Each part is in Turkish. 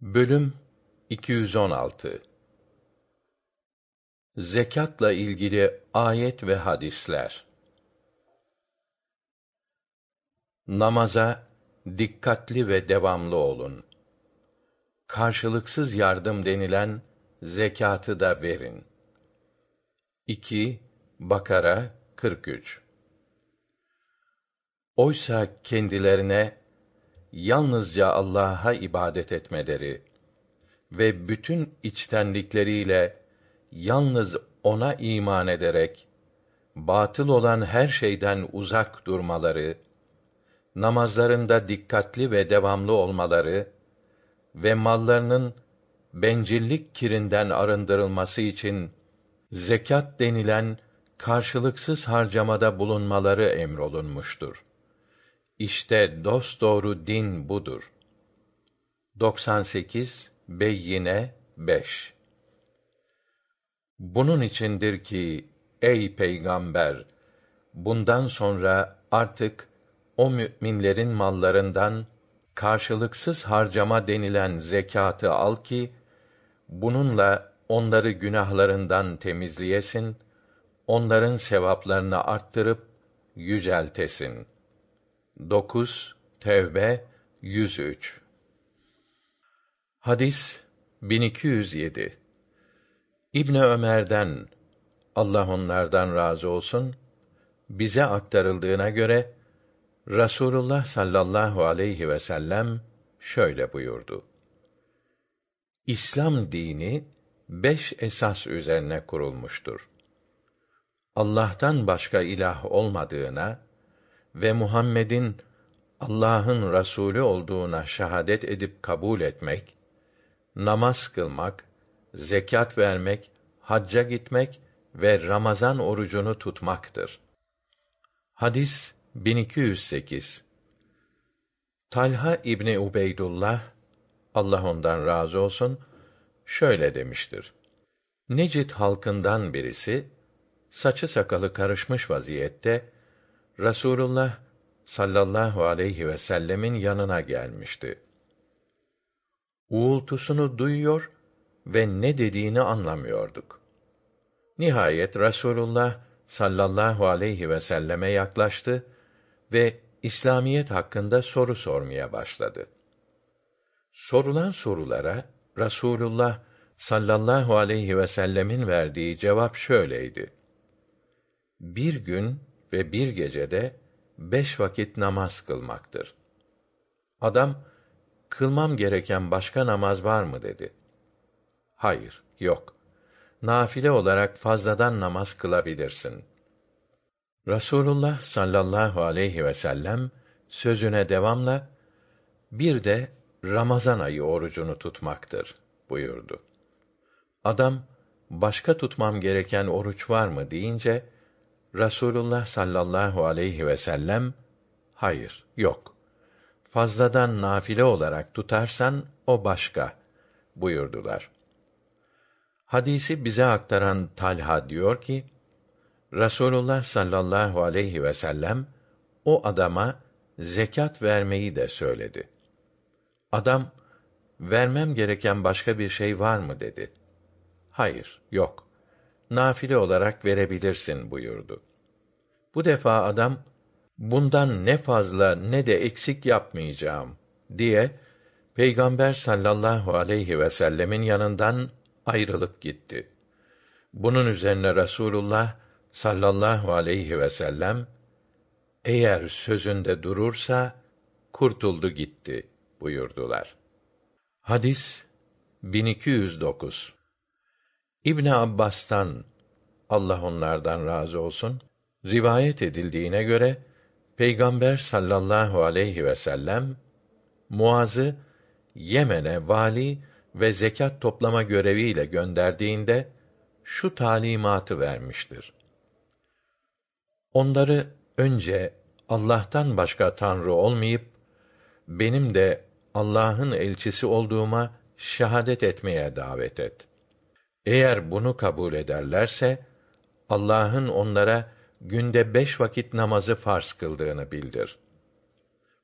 Bölüm 216 Zekatla ilgili ayet ve hadisler. Namaza dikkatli ve devamlı olun. Karşılıksız yardım denilen zekatı da verin. 2 Bakara 43 Oysa kendilerine yalnızca Allah'a ibadet etmeleri ve bütün içtenlikleriyle yalnız ona iman ederek batıl olan her şeyden uzak durmaları, namazlarında dikkatli ve devamlı olmaları ve mallarının bencillik kirinden arındırılması için zekat denilen karşılıksız harcamada bulunmaları emrolunmuştur. İşte dosdoğru din budur. 98 Beyyine 5 Bunun içindir ki ey peygamber bundan sonra artık o müminlerin mallarından karşılıksız harcama denilen zekatı al ki bununla onları günahlarından temizleyesin, onların sevaplarını arttırıp yüceltesin. 9 Tevbe 103 Hadis 1207 İbn Ömer'den Allah onlardan razı olsun bize aktarıldığına göre Rasulullah sallallahu aleyhi ve sellem şöyle buyurdu. İslam dini beş esas üzerine kurulmuştur. Allah'tan başka ilah olmadığına ve Muhammed'in Allah'ın Resulü olduğuna şahadet edip kabul etmek, namaz kılmak, zekat vermek, hacca gitmek ve Ramazan orucunu tutmaktır. Hadis 1208 Talha İbni Ubeydullah Allah ondan razı olsun şöyle demiştir. Necid halkından birisi saçı sakalı karışmış vaziyette Rasulullah sallallahu aleyhi ve sellemin yanına gelmişti. Uğultusunu duyuyor ve ne dediğini anlamıyorduk. Nihayet Rasulullah sallallahu aleyhi ve selleme yaklaştı ve İslamiyet hakkında soru sormaya başladı. Sorulan sorulara Rasulullah sallallahu aleyhi ve sellemin verdiği cevap şöyleydi: Bir gün ve bir gecede beş vakit namaz kılmaktır. Adam, kılmam gereken başka namaz var mı dedi. Hayır, yok. Nafile olarak fazladan namaz kılabilirsin. Rasulullah sallallahu aleyhi ve sellem sözüne devamla bir de Ramazan ayı orucunu tutmaktır buyurdu. Adam başka tutmam gereken oruç var mı deyince Rasulullah sallallahu aleyhi ve sellem hayır yok. Fazladan nafile olarak tutarsan o başka buyurdular. Hadisi bize aktaran Talha diyor ki Rasulullah sallallahu aleyhi ve sellem o adama zekat vermeyi de söyledi. Adam vermem gereken başka bir şey var mı dedi. Hayır, yok nafile olarak verebilirsin buyurdu. Bu defa adam bundan ne fazla ne de eksik yapmayacağım diye Peygamber sallallahu aleyhi ve sellemin yanından ayrılıp gitti. Bunun üzerine Rasulullah sallallahu aleyhi ve sellem eğer sözünde durursa kurtuldu gitti buyurdular. Hadis 1209 İbn Abbas'tan Allah onlardan razı olsun rivayet edildiğine göre Peygamber sallallahu aleyhi ve sellem Muaz'ı Yemen'e vali ve zekat toplama göreviyle gönderdiğinde şu talimatı vermiştir. Onları önce Allah'tan başka tanrı olmayıp benim de Allah'ın elçisi olduğuma şahadet etmeye davet et. Eğer bunu kabul ederlerse Allah'ın onlara günde beş vakit namazı farz kıldığını bildir.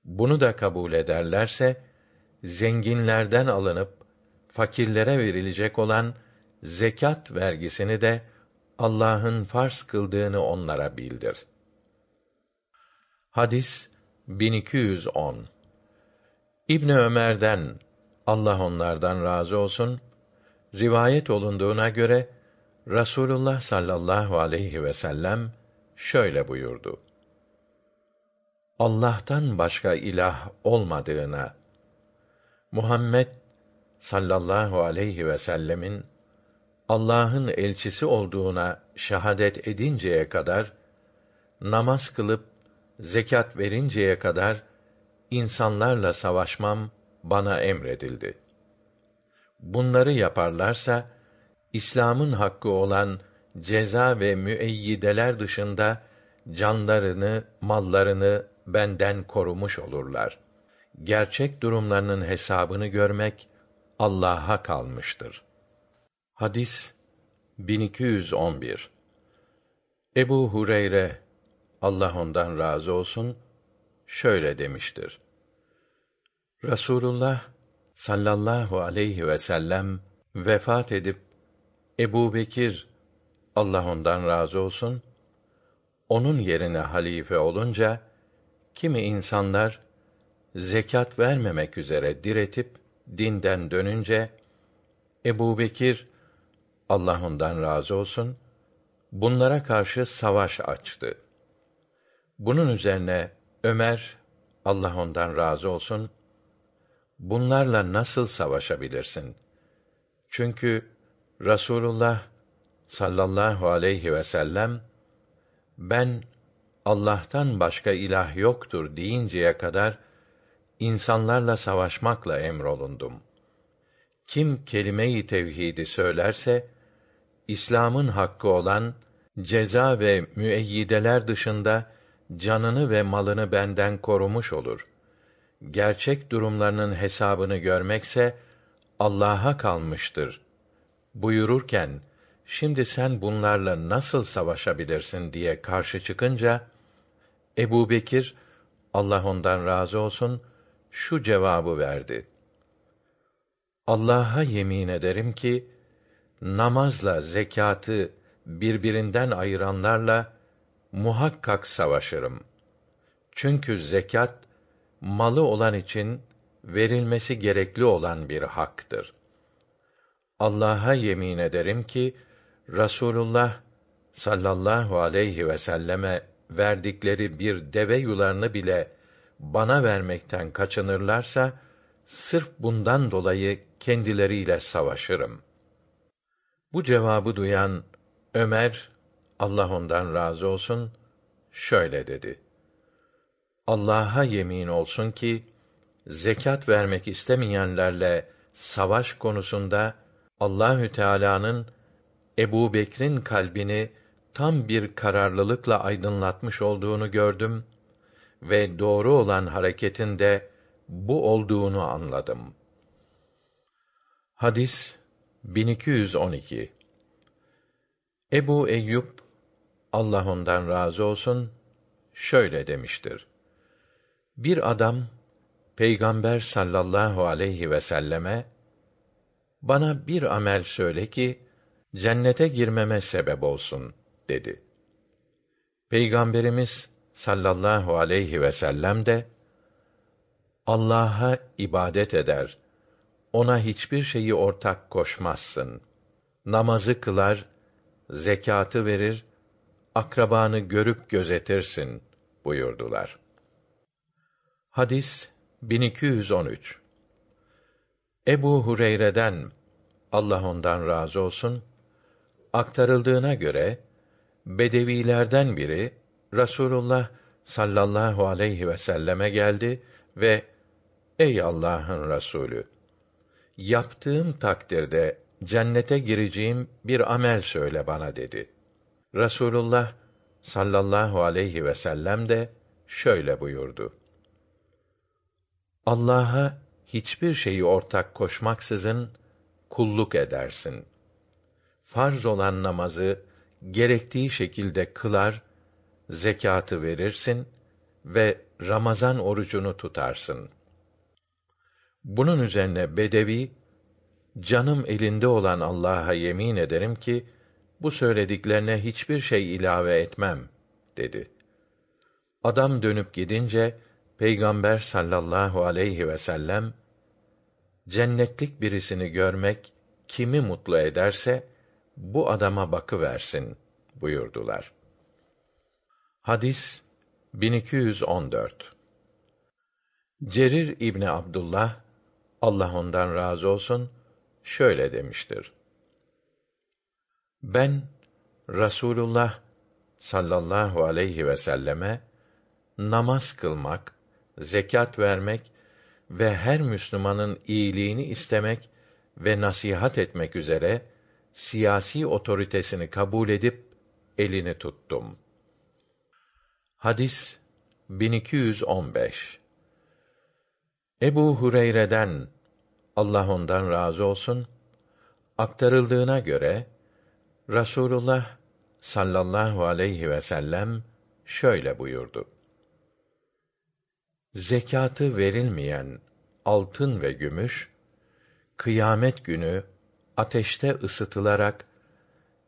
Bunu da kabul ederlerse zenginlerden alınıp fakirlere verilecek olan zekat vergisini de Allah'ın farz kıldığını onlara bildir. Hadis 1210 İbn Ömer'den Allah onlardan razı olsun rivayet olunduğuna göre Rasulullah sallallahu aleyhi ve sellem şöyle buyurdu. Allah'tan başka ilah olmadığına Muhammed sallallahu aleyhi ve sellemin Allah'ın elçisi olduğuna şahadet edinceye kadar namaz kılıp zekat verinceye kadar insanlarla savaşmam bana emredildi. Bunları yaparlarsa İslam'ın hakkı olan ceza ve müeyyideler dışında canlarını, mallarını benden korumuş olurlar. Gerçek durumlarının hesabını görmek Allah'a kalmıştır. Hadis 1211 Ebu Hureyre Allah ondan razı olsun şöyle demiştir. Rasulullah sallallahu aleyhi ve sellem vefat edip Ebu Bekir Allah ondan razı olsun onun yerine halife olunca kimi insanlar zekat vermemek üzere diretip dinden dönünce Ebu Bekir Allah ondan razı olsun bunlara karşı savaş açtı. Bunun üzerine Ömer Allah ondan razı olsun bunlarla nasıl savaşabilirsin? Çünkü Rasulullah sallallahu aleyhi ve sellem ben Allah'tan başka ilah yoktur deyinceye kadar insanlarla savaşmakla emrolundum. Kim kelime-i tevhidi söylerse İslam'ın hakkı olan ceza ve müeyyideler dışında canını ve malını benden korumuş olur. Gerçek durumlarının hesabını görmekse Allah'a kalmıştır. Buyururken şimdi sen bunlarla nasıl savaşabilirsin diye karşı çıkınca Ebu Bekir Allah ondan razı olsun şu cevabı verdi. Allah'a yemin ederim ki namazla zekatı birbirinden ayıranlarla muhakkak savaşırım. Çünkü zekat malı olan için verilmesi gerekli olan bir haktır. Allah'a yemin ederim ki Rasulullah sallallahu aleyhi ve selleme verdikleri bir deve yularını bile bana vermekten kaçınırlarsa sırf bundan dolayı kendileriyle savaşırım. Bu cevabı duyan Ömer Allah ondan razı olsun şöyle dedi. Allah'a yemin olsun ki zekat vermek istemeyenlerle savaş konusunda Allahü Teala'nın Ebu Bekir'in kalbini tam bir kararlılıkla aydınlatmış olduğunu gördüm ve doğru olan hareketin de bu olduğunu anladım. Hadis 1212 Ebu Eyyub Allah ondan razı olsun şöyle demiştir. Bir adam Peygamber sallallahu aleyhi ve selleme bana bir amel söyle ki cennete girmeme sebep olsun dedi. Peygamberimiz sallallahu aleyhi ve sellem de Allah'a ibadet eder. Ona hiçbir şeyi ortak koşmazsın. Namazı kılar, zekatı verir, akrabanı görüp gözetirsin buyurdular. Hadis 1213 Ebu Hureyre'den Allah ondan razı olsun aktarıldığına göre bedevilerden biri Rasulullah sallallahu aleyhi ve selleme geldi ve Ey Allah'ın Resulü yaptığım takdirde cennete gireceğim bir amel söyle bana dedi. Rasulullah sallallahu aleyhi ve sellem de şöyle buyurdu. Allah'a hiçbir şeyi ortak koşmaksızın kulluk edersin. Farz olan namazı gerektiği şekilde kılar, zekatı verirsin ve Ramazan orucunu tutarsın. Bunun üzerine Bedevi canım elinde olan Allah'a yemin ederim ki bu söylediklerine hiçbir şey ilave etmem dedi. Adam dönüp gidince Peygamber sallallahu aleyhi ve sellem cennetlik birisini görmek kimi mutlu ederse bu adama bakı versin buyurdular. Hadis 1214 Cerir İbni Abdullah Allah ondan razı olsun şöyle demiştir. Ben Rasulullah sallallahu aleyhi ve selleme namaz kılmak, zekat vermek ve her Müslümanın iyiliğini istemek ve nasihat etmek üzere siyasi otoritesini kabul edip elini tuttum. Hadis 1215 Ebu Hureyre'den Allah ondan razı olsun aktarıldığına göre Rasulullah sallallahu aleyhi ve sellem şöyle buyurdu. Zekatı verilmeyen altın ve gümüş kıyamet günü ateşte ısıtılarak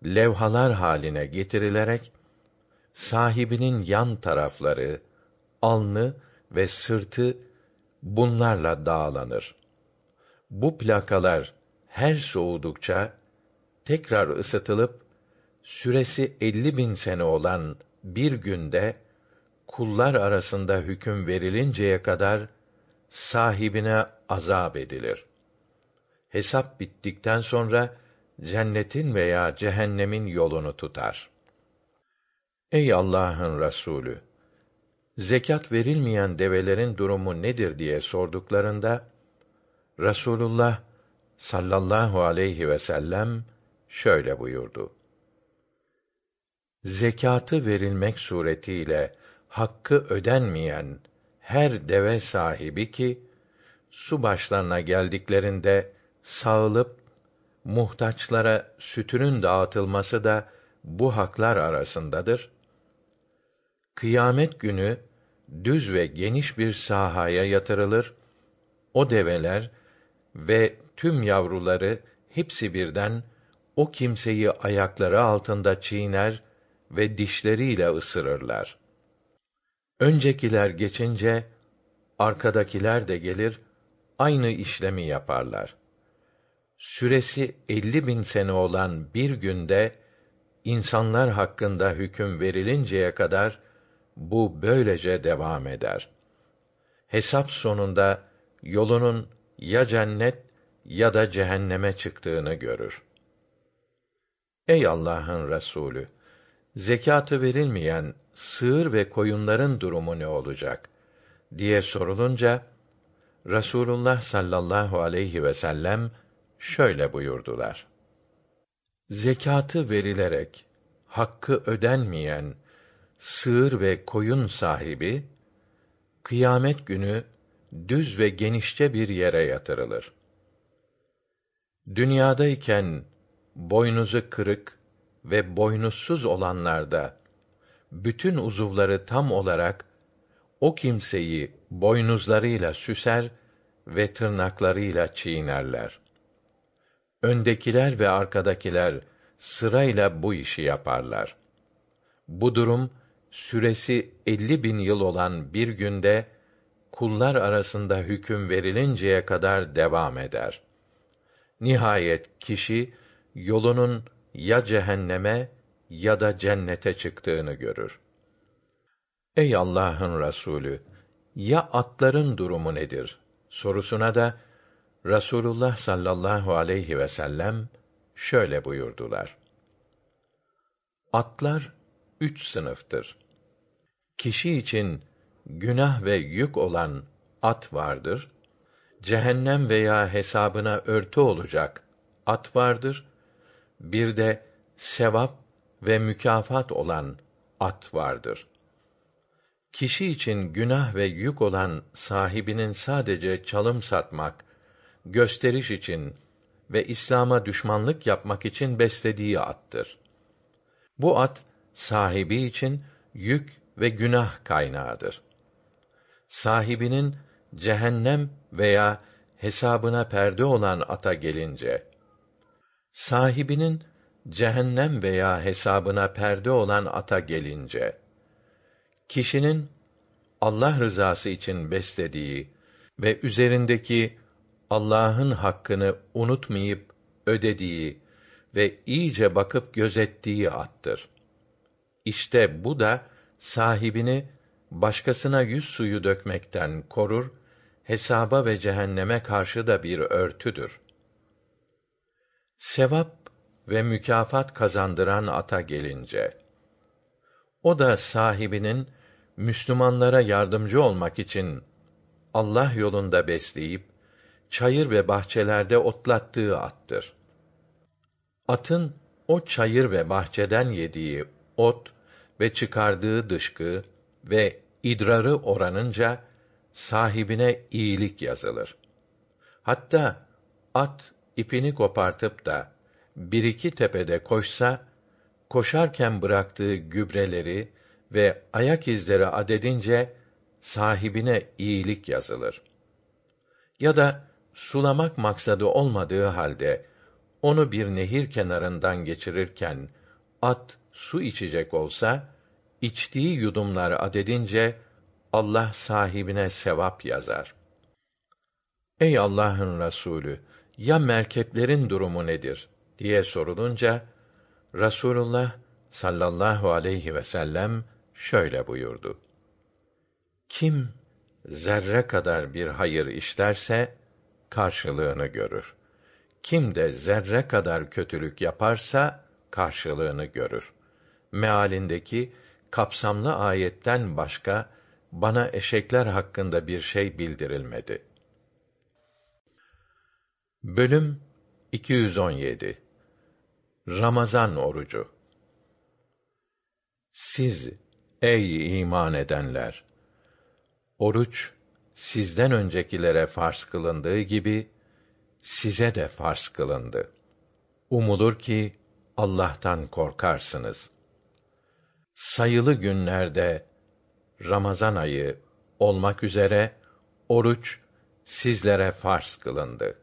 levhalar haline getirilerek sahibinin yan tarafları, alnı ve sırtı bunlarla dağlanır. Bu plakalar her soğudukça tekrar ısıtılıp süresi elli bin sene olan bir günde kullar arasında hüküm verilinceye kadar sahibine azap edilir. Hesap bittikten sonra cennetin veya cehennemin yolunu tutar. Ey Allah'ın Resulü! Zekat verilmeyen develerin durumu nedir diye sorduklarında Rasulullah sallallahu aleyhi ve sellem şöyle buyurdu. Zekatı verilmek suretiyle hakkı ödenmeyen her deve sahibi ki su başlarına geldiklerinde sağılıp muhtaçlara sütünün dağıtılması da bu haklar arasındadır. Kıyamet günü düz ve geniş bir sahaya yatırılır. O develer ve tüm yavruları hepsi birden o kimseyi ayakları altında çiğner ve dişleriyle ısırırlar. Öncekiler geçince arkadakiler de gelir aynı işlemi yaparlar. Süresi elli bin sene olan bir günde insanlar hakkında hüküm verilinceye kadar bu böylece devam eder. Hesap sonunda yolunun ya cennet ya da cehenneme çıktığını görür. Ey Allah'ın Resulü, zekatı verilmeyen sığır ve koyunların durumu ne olacak diye sorulunca Rasulullah sallallahu aleyhi ve sellem şöyle buyurdular. Zekatı verilerek hakkı ödenmeyen sığır ve koyun sahibi kıyamet günü düz ve genişçe bir yere yatırılır. Dünyadayken boynuzu kırık ve boynuzsuz olanlarda bütün uzuvları tam olarak o kimseyi boynuzlarıyla süser ve tırnaklarıyla çiğnerler. Öndekiler ve arkadakiler sırayla bu işi yaparlar. Bu durum süresi elli bin yıl olan bir günde kullar arasında hüküm verilinceye kadar devam eder. Nihayet kişi yolunun ya cehenneme ya da cennete çıktığını görür. Ey Allah'ın Resulü, ya atların durumu nedir? sorusuna da Rasulullah sallallahu aleyhi ve sellem şöyle buyurdular. Atlar üç sınıftır. Kişi için günah ve yük olan at vardır. Cehennem veya hesabına örtü olacak at vardır. Bir de sevap ve mükafat olan at vardır. Kişi için günah ve yük olan sahibinin sadece çalım satmak, gösteriş için ve İslam'a düşmanlık yapmak için beslediği attır. Bu at sahibi için yük ve günah kaynağıdır. Sahibinin cehennem veya hesabına perde olan ata gelince sahibinin cehennem veya hesabına perde olan ata gelince kişinin Allah rızası için beslediği ve üzerindeki Allah'ın hakkını unutmayıp ödediği ve iyice bakıp gözettiği attır. İşte bu da sahibini başkasına yüz suyu dökmekten korur, hesaba ve cehenneme karşı da bir örtüdür. Sevap ve mükafat kazandıran ata gelince, o da sahibinin Müslümanlara yardımcı olmak için Allah yolunda besleyip çayır ve bahçelerde otlattığı attır. Atın o çayır ve bahçeden yediği ot ve çıkardığı dışkı ve idrarı oranınca sahibine iyilik yazılır. Hatta at ipini kopartıp da bir iki tepede koşsa, koşarken bıraktığı gübreleri ve ayak izleri adedince sahibine iyilik yazılır. Ya da sulamak maksadı olmadığı halde onu bir nehir kenarından geçirirken at su içecek olsa içtiği yudumlar adedince Allah sahibine sevap yazar. Ey Allah'ın Resulü, ya merkeplerin durumu nedir diye sorulunca Rasulullah sallallahu aleyhi ve sellem şöyle buyurdu. Kim zerre kadar bir hayır işlerse karşılığını görür. Kim de zerre kadar kötülük yaparsa karşılığını görür. Mealindeki kapsamlı ayetten başka bana eşekler hakkında bir şey bildirilmedi. Bölüm 217 Ramazan orucu Siz ey iman edenler oruç sizden öncekilere farz kılındığı gibi size de farz kılındı. Umulur ki Allah'tan korkarsınız. Sayılı günlerde Ramazan ayı olmak üzere oruç sizlere farz kılındı.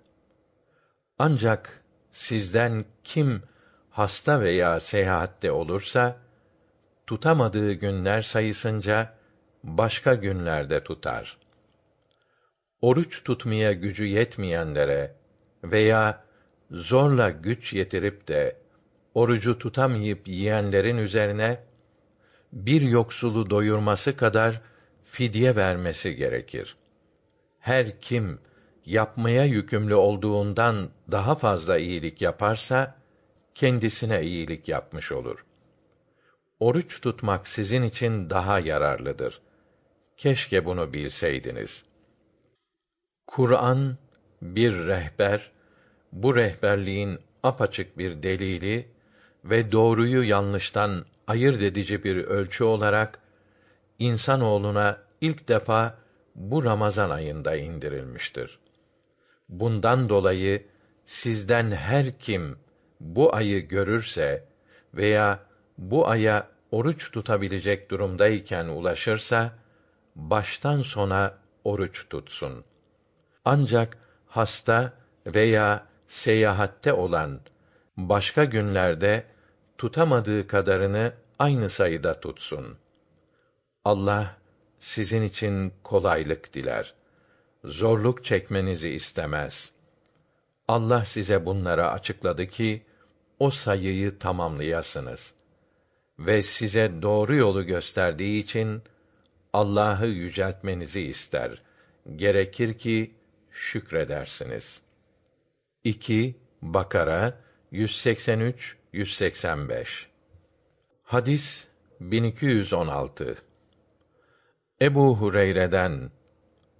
Ancak sizden kim hasta veya seyahatte olursa tutamadığı günler sayısınca başka günlerde tutar. Oruç tutmaya gücü yetmeyenlere veya zorla güç yetirip de orucu tutamayıp yiyenlerin üzerine bir yoksulu doyurması kadar fidye vermesi gerekir. Her kim yapmaya yükümlü olduğundan daha fazla iyilik yaparsa kendisine iyilik yapmış olur. Oruç tutmak sizin için daha yararlıdır. Keşke bunu bilseydiniz. Kur'an bir rehber, bu rehberliğin apaçık bir delili ve doğruyu yanlıştan ayırt edici bir ölçü olarak insanoğluna ilk defa bu Ramazan ayında indirilmiştir. Bundan dolayı sizden her kim bu ayı görürse veya bu aya oruç tutabilecek durumdayken ulaşırsa baştan sona oruç tutsun. Ancak hasta veya seyahatte olan başka günlerde tutamadığı kadarını aynı sayıda tutsun. Allah sizin için kolaylık diler. Zorluk çekmenizi istemez. Allah size bunları açıkladı ki o sayıyı tamamlayasınız. Ve size doğru yolu gösterdiği için Allah'ı yüceltmenizi ister. Gerekir ki şükredersiniz. 2 Bakara 183 185 Hadis 1216 Ebu Hureyre'den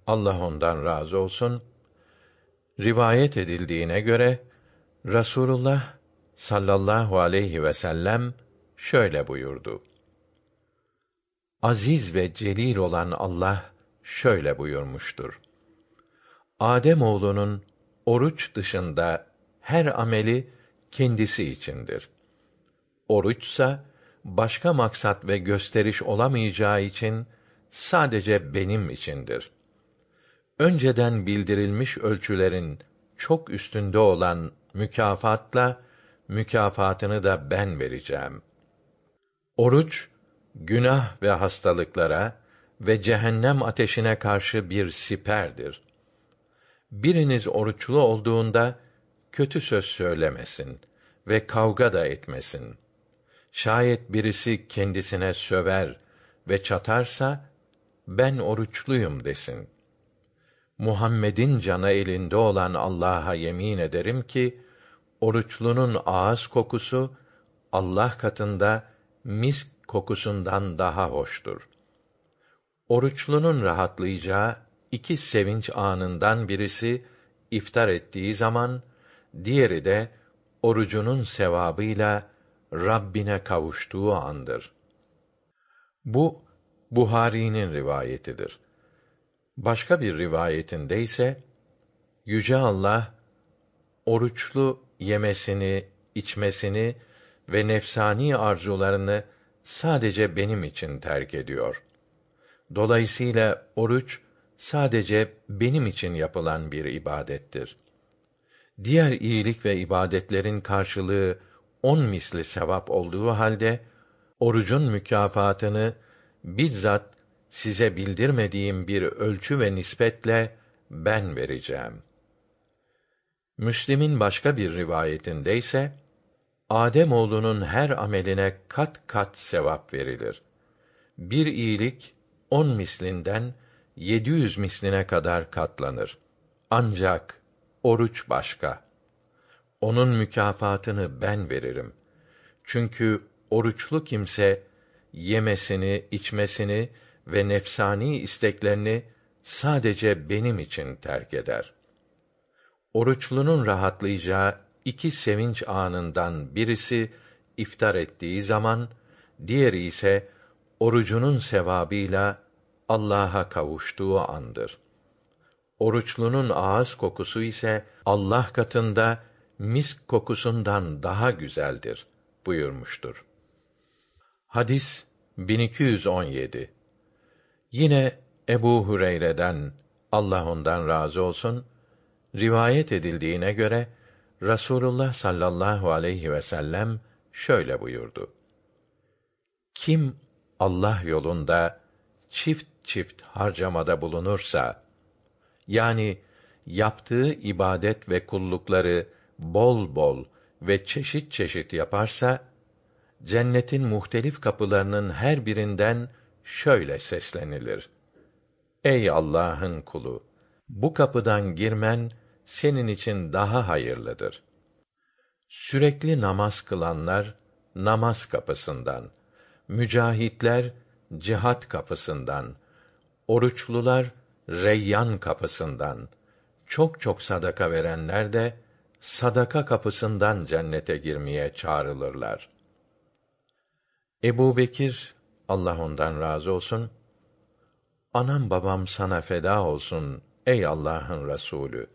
Allah ondan razı olsun rivayet edildiğine göre Rasulullah sallallahu aleyhi ve sellem şöyle buyurdu. Aziz ve celil olan Allah şöyle buyurmuştur. Adem oğlunun oruç dışında her ameli kendisi içindir. Oruçsa başka maksat ve gösteriş olamayacağı için sadece benim içindir. önceden bildirilmiş ölçülerin çok üstünde olan mükafatla mükafatını da ben vereceğim. Oruç günah ve hastalıklara ve cehennem ateşine karşı bir siperdir. Biriniz oruçlu olduğunda kötü söz söylemesin ve kavga da etmesin. Şayet birisi kendisine söver ve çatarsa ben oruçluyum desin. Muhammed'in canı elinde olan Allah'a yemin ederim ki oruçlunun ağız kokusu Allah katında misk kokusundan daha hoştur. Oruçlunun rahatlayacağı iki sevinç anından birisi iftar ettiği zaman, diğeri de orucunun sevabıyla Rabbine kavuştuğu andır. Bu Buhari'nin rivayetidir. Başka bir rivayetinde ise yüce Allah oruçlu yemesini, içmesini ve nefsani arzularını sadece benim için terk ediyor. Dolayısıyla oruç sadece benim için yapılan bir ibadettir. Diğer iyilik ve ibadetlerin karşılığı on misli sevap olduğu halde orucun mükafatını bizzat size bildirmediğim bir ölçü ve nispetle ben vereceğim. Müslim'in başka bir rivayetinde ise Adem oğlunun her ameline kat kat sevap verilir. Bir iyilik on mislinden yedi yüz misline kadar katlanır. Ancak oruç başka. Onun mükafatını ben veririm. Çünkü oruçlu kimse yemesini, içmesini ve nefsani isteklerini sadece benim için terk eder. Oruçlunun rahatlayacağı iki sevinç anından birisi iftar ettiği zaman, diğeri ise orucunun sevabıyla Allah'a kavuştuğu andır. Oruçlunun ağız kokusu ise Allah katında misk kokusundan daha güzeldir buyurmuştur. Hadis 1217. Yine Ebu Hureyre'den Allah ondan razı olsun rivayet edildiğine göre Rasulullah sallallahu aleyhi ve sellem şöyle buyurdu. Kim Allah yolunda çift çift harcamada bulunursa yani yaptığı ibadet ve kullukları bol bol ve çeşit çeşit yaparsa cennetin muhtelif kapılarının her birinden şöyle seslenilir. Ey Allah'ın kulu! Bu kapıdan girmen senin için daha hayırlıdır. Sürekli namaz kılanlar namaz kapısından, mücahitler cihat kapısından, oruçlular Reyyan kapısından, çok çok sadaka verenler de sadaka kapısından cennete girmeye çağrılırlar. Ebu Bekir, Allah ondan razı olsun, anam babam sana feda olsun ey Allah'ın Resulü.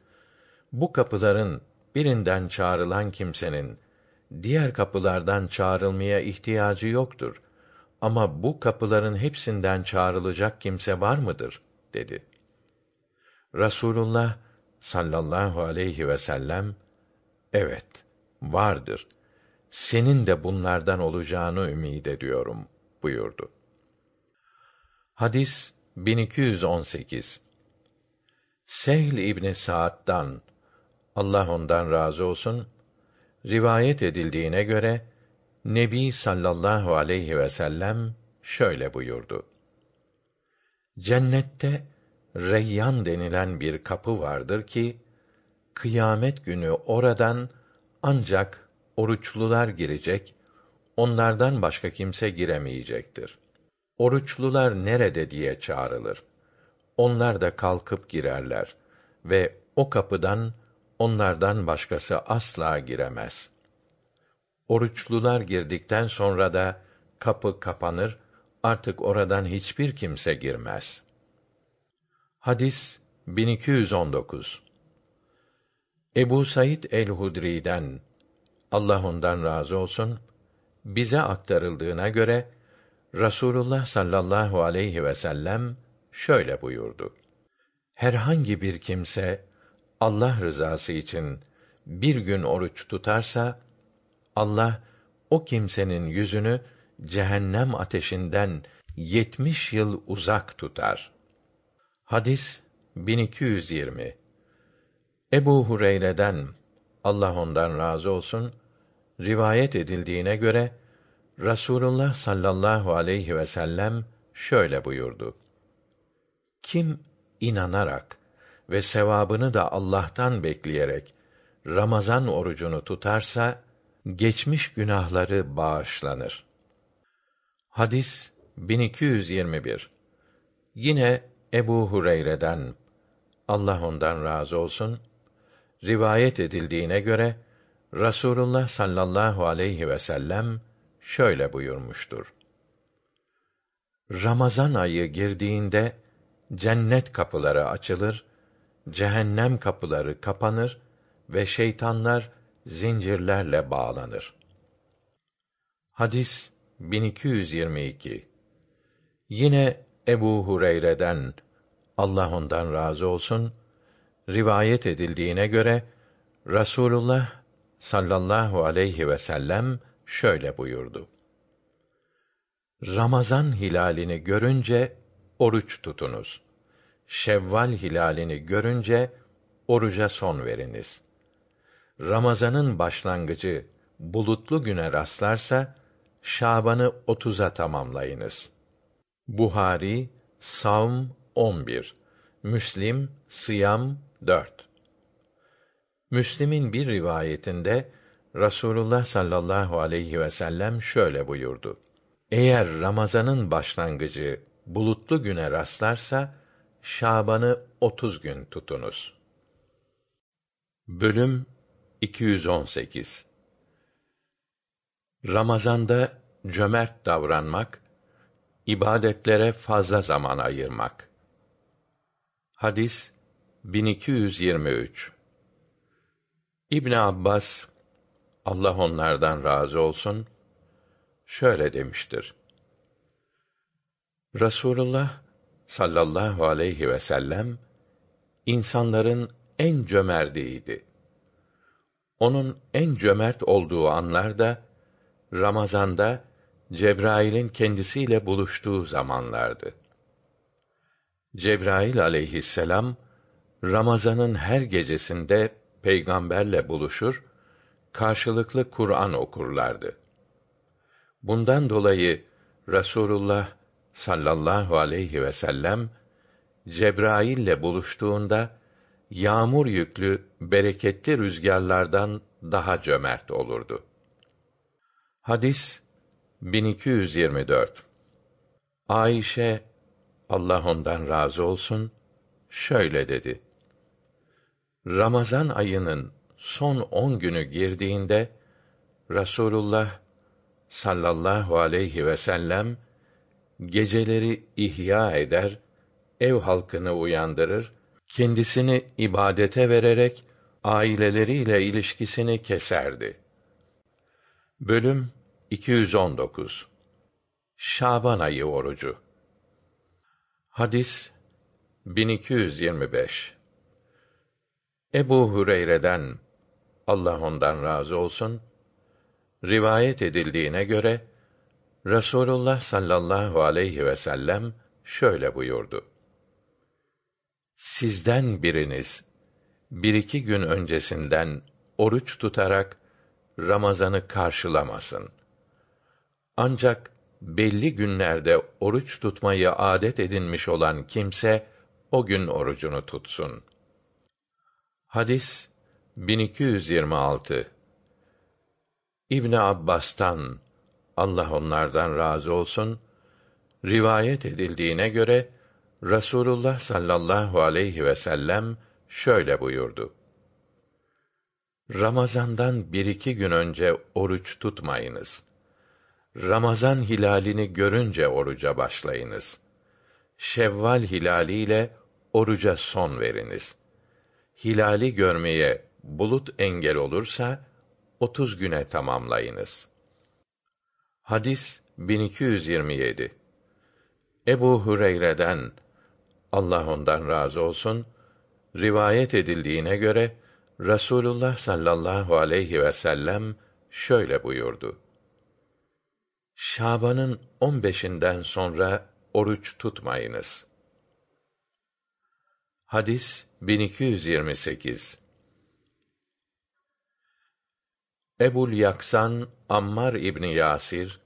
Bu kapıların birinden çağrılan kimsenin diğer kapılardan çağrılmaya ihtiyacı yoktur. Ama bu kapıların hepsinden çağrılacak kimse var mıdır? dedi. Rasulullah sallallahu aleyhi ve sellem evet vardır. Senin de bunlardan olacağını ümid ediyorum buyurdu. Hadis 1218 Sehl İbni Sa'd'dan Allah ondan razı olsun rivayet edildiğine göre Nebi sallallahu aleyhi ve sellem şöyle buyurdu. Cennette Reyyan denilen bir kapı vardır ki kıyamet günü oradan ancak oruçlular girecek, onlardan başka kimse giremeyecektir. Oruçlular nerede diye çağrılır. Onlar da kalkıp girerler ve o kapıdan onlardan başkası asla giremez. Oruçlular girdikten sonra da kapı kapanır, artık oradan hiçbir kimse girmez. Hadis 1219 Ebu Said el-Hudri'den Allah ondan razı olsun bize aktarıldığına göre Rasulullah sallallahu aleyhi ve sellem şöyle buyurdu. Herhangi bir kimse Allah rızası için bir gün oruç tutarsa Allah o kimsenin yüzünü cehennem ateşinden yetmiş yıl uzak tutar. Hadis 1220 Ebu Hureyre'den Allah ondan razı olsun rivayet edildiğine göre Rasulullah sallallahu aleyhi ve sellem şöyle buyurdu. Kim inanarak ve sevabını da Allah'tan bekleyerek Ramazan orucunu tutarsa geçmiş günahları bağışlanır. Hadis 1221. Yine Ebu Hureyre'den Allah ondan razı olsun rivayet edildiğine göre Rasulullah sallallahu aleyhi ve sellem şöyle buyurmuştur. Ramazan ayı girdiğinde cennet kapıları açılır, cehennem kapıları kapanır ve şeytanlar zincirlerle bağlanır. Hadis 1222. Yine Ebu Hureyre'den Allah ondan razı olsun rivayet edildiğine göre Rasulullah sallallahu aleyhi ve sellem şöyle buyurdu. Ramazan hilalini görünce oruç tutunuz. Şevval hilalini görünce oruca son veriniz. Ramazanın başlangıcı bulutlu güne rastlarsa Şaban'ı otuza tamamlayınız. Buhari Savm 11 Müslim Sıyam 4 Müslim'in bir rivayetinde Rasulullah sallallahu aleyhi ve sellem şöyle buyurdu. Eğer Ramazan'ın başlangıcı bulutlu güne rastlarsa Şaban'ı 30 gün tutunuz. Bölüm 218 Ramazanda cömert davranmak, ibadetlere fazla zaman ayırmak. Hadis 1223 İbn Abbas Allah onlardan razı olsun şöyle demiştir. Rasulullah sallallahu aleyhi ve sellem insanların en cömertiydi. Onun en cömert olduğu anlar da Ramazanda Cebrail'in kendisiyle buluştuğu zamanlardı. Cebrail aleyhisselam Ramazanın her gecesinde peygamberle buluşur, karşılıklı Kur'an okurlardı. Bundan dolayı Rasulullah sallallahu aleyhi ve sellem Cebrail'le buluştuğunda yağmur yüklü bereketli rüzgarlardan daha cömert olurdu. Hadis 1224 Ayşe Allah ondan razı olsun şöyle dedi. Ramazan ayının son on günü girdiğinde Rasulullah sallallahu aleyhi ve sellem geceleri ihya eder, ev halkını uyandırır, kendisini ibadete vererek aileleriyle ilişkisini keserdi. Bölüm 219 Şaban ayı orucu Hadis 1225 Ebu Hureyre'den Allah ondan razı olsun rivayet edildiğine göre Rasulullah sallallahu aleyhi ve sellem şöyle buyurdu. Sizden biriniz bir iki gün öncesinden oruç tutarak Ramazan'ı karşılamasın. Ancak belli günlerde oruç tutmayı adet edinmiş olan kimse o gün orucunu tutsun. Hadis 1226 İbn Abbas'tan Allah onlardan razı olsun rivayet edildiğine göre Rasulullah sallallahu aleyhi ve sellem şöyle buyurdu. Ramazandan bir iki gün önce oruç tutmayınız. Ramazan hilalini görünce oruca başlayınız. Şevval hilaliyle oruca son veriniz. Hilali görmeye bulut engel olursa otuz güne tamamlayınız. Hadis 1227 Ebu Hureyre'den Allah ondan razı olsun rivayet edildiğine göre Rasulullah sallallahu aleyhi ve sellem şöyle buyurdu. Şaban'ın on beşinden sonra oruç tutmayınız. Hadis 1228 Ebul Yaksan Ammar İbni Yasir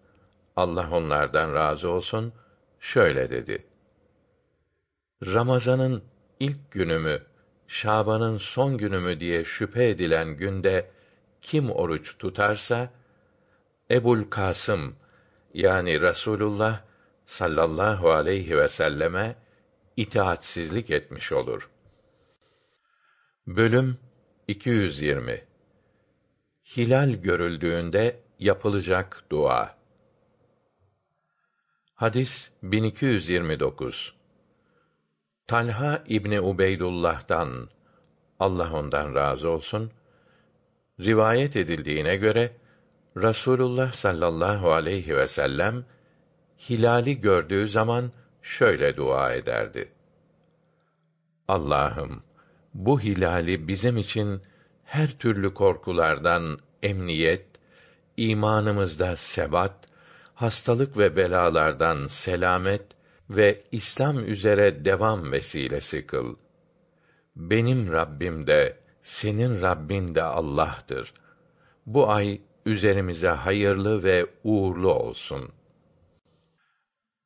Allah onlardan razı olsun şöyle dedi. Ramazanın ilk günü mü, Şaban'ın son günü mü diye şüphe edilen günde kim oruç tutarsa Ebul Kasım yani Rasulullah sallallahu aleyhi ve selleme itaatsizlik etmiş olur. Bölüm 220 Hilal görüldüğünde yapılacak dua. Hadis 1229. Talha İbni Ubeydullah'tan Allah ondan razı olsun rivayet edildiğine göre Rasulullah sallallahu aleyhi ve sellem hilali gördüğü zaman şöyle dua ederdi. Allah'ım bu hilali bizim için her türlü korkulardan emniyet, imanımızda sebat, hastalık ve belalardan selamet ve İslam üzere devam vesilesi kıl. Benim Rabbim de senin Rabbin de Allah'tır. Bu ay üzerimize hayırlı ve uğurlu olsun.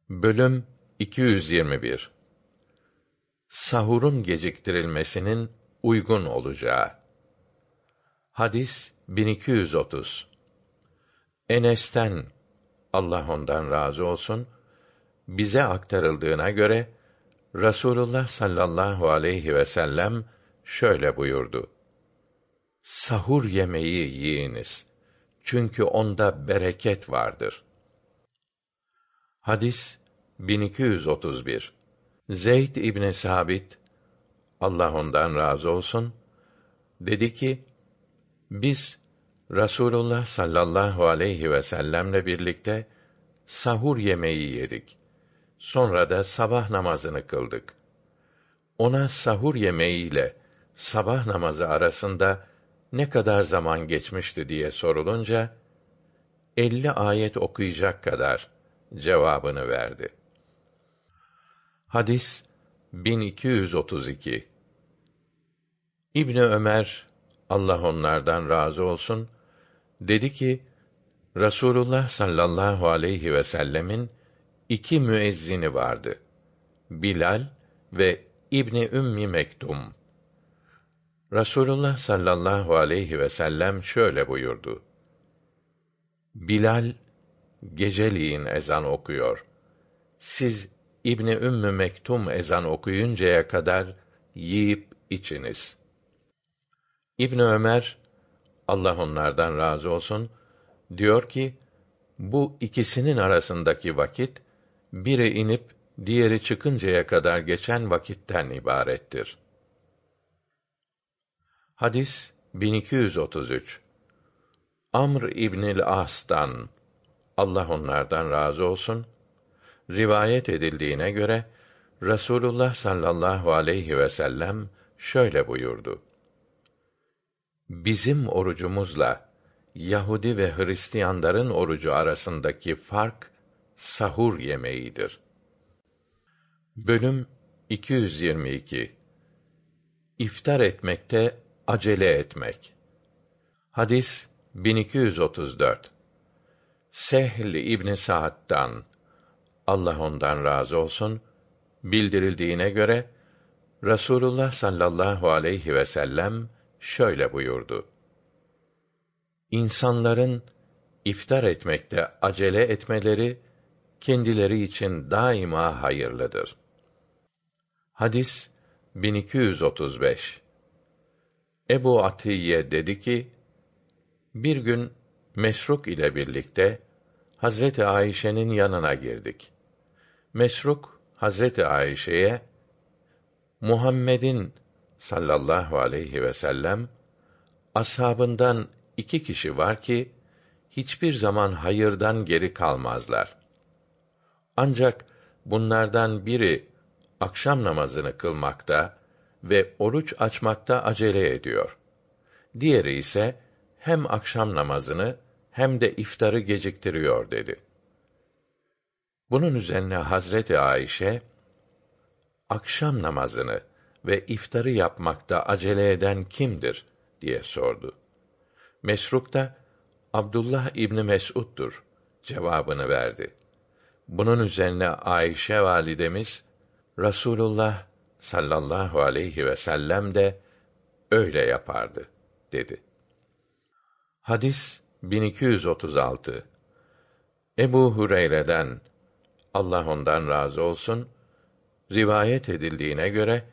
Bölüm 221 Sahurun geciktirilmesinin uygun olacağı. Hadis 1230. Enes'ten Allah ondan razı olsun bize aktarıldığına göre Rasulullah sallallahu aleyhi ve sellem şöyle buyurdu. Sahur yemeği yiyiniz. Çünkü onda bereket vardır. Hadis 1231. Zeyd İbni Sabit Allah ondan razı olsun dedi ki biz Rasulullah sallallahu aleyhi ve sellemle birlikte sahur yemeği yedik. Sonra da sabah namazını kıldık. Ona sahur yemeğiyle sabah namazı arasında ne kadar zaman geçmişti diye sorulunca elli ayet okuyacak kadar cevabını verdi. Hadis 1232 İbni Ömer Allah onlardan razı olsun dedi ki Rasulullah sallallahu aleyhi ve sellemin iki müezzini vardı. Bilal ve İbni Ümmi Mektum. Rasulullah sallallahu aleyhi ve sellem şöyle buyurdu. Bilal geceliğin ezan okuyor. Siz İbni Ümmü Mektum ezan okuyuncaya kadar yiyip içiniz. İbn Ömer Allah onlardan razı olsun diyor ki bu ikisinin arasındaki vakit biri inip diğeri çıkıncaya kadar geçen vakitten ibarettir. Hadis 1233 Amr İbnül As'tan Allah onlardan razı olsun rivayet edildiğine göre Rasulullah sallallahu aleyhi ve sellem şöyle buyurdu. Bizim orucumuzla Yahudi ve Hristiyanların orucu arasındaki fark sahur yemeğidir. Bölüm 222 İftar etmekte acele etmek. Hadis 1234. Sehl İbn Sa'd'dan Allah ondan razı olsun bildirildiğine göre Rasulullah sallallahu aleyhi ve sellem şöyle buyurdu. İnsanların iftar etmekte acele etmeleri kendileri için daima hayırlıdır. Hadis 1235 Ebu Atiye dedi ki, bir gün Mesruk ile birlikte Hazreti Ayşe'nin yanına girdik. Mesruk Hazreti Ayşe'ye Muhammed'in sallallahu aleyhi ve sellem ashabından iki kişi var ki hiçbir zaman hayırdan geri kalmazlar. Ancak bunlardan biri akşam namazını kılmakta ve oruç açmakta acele ediyor. Diğeri ise hem akşam namazını hem de iftarı geciktiriyor dedi. Bunun üzerine Hazreti Ayşe akşam namazını ve iftarı yapmakta acele eden kimdir diye sordu. Mesruk da Abdullah İbni Mes'ud'dur cevabını verdi. Bunun üzerine Ayşe validemiz Rasulullah sallallahu aleyhi ve sellem de öyle yapardı dedi. Hadis 1236 Ebu Hureyre'den Allah ondan razı olsun rivayet edildiğine göre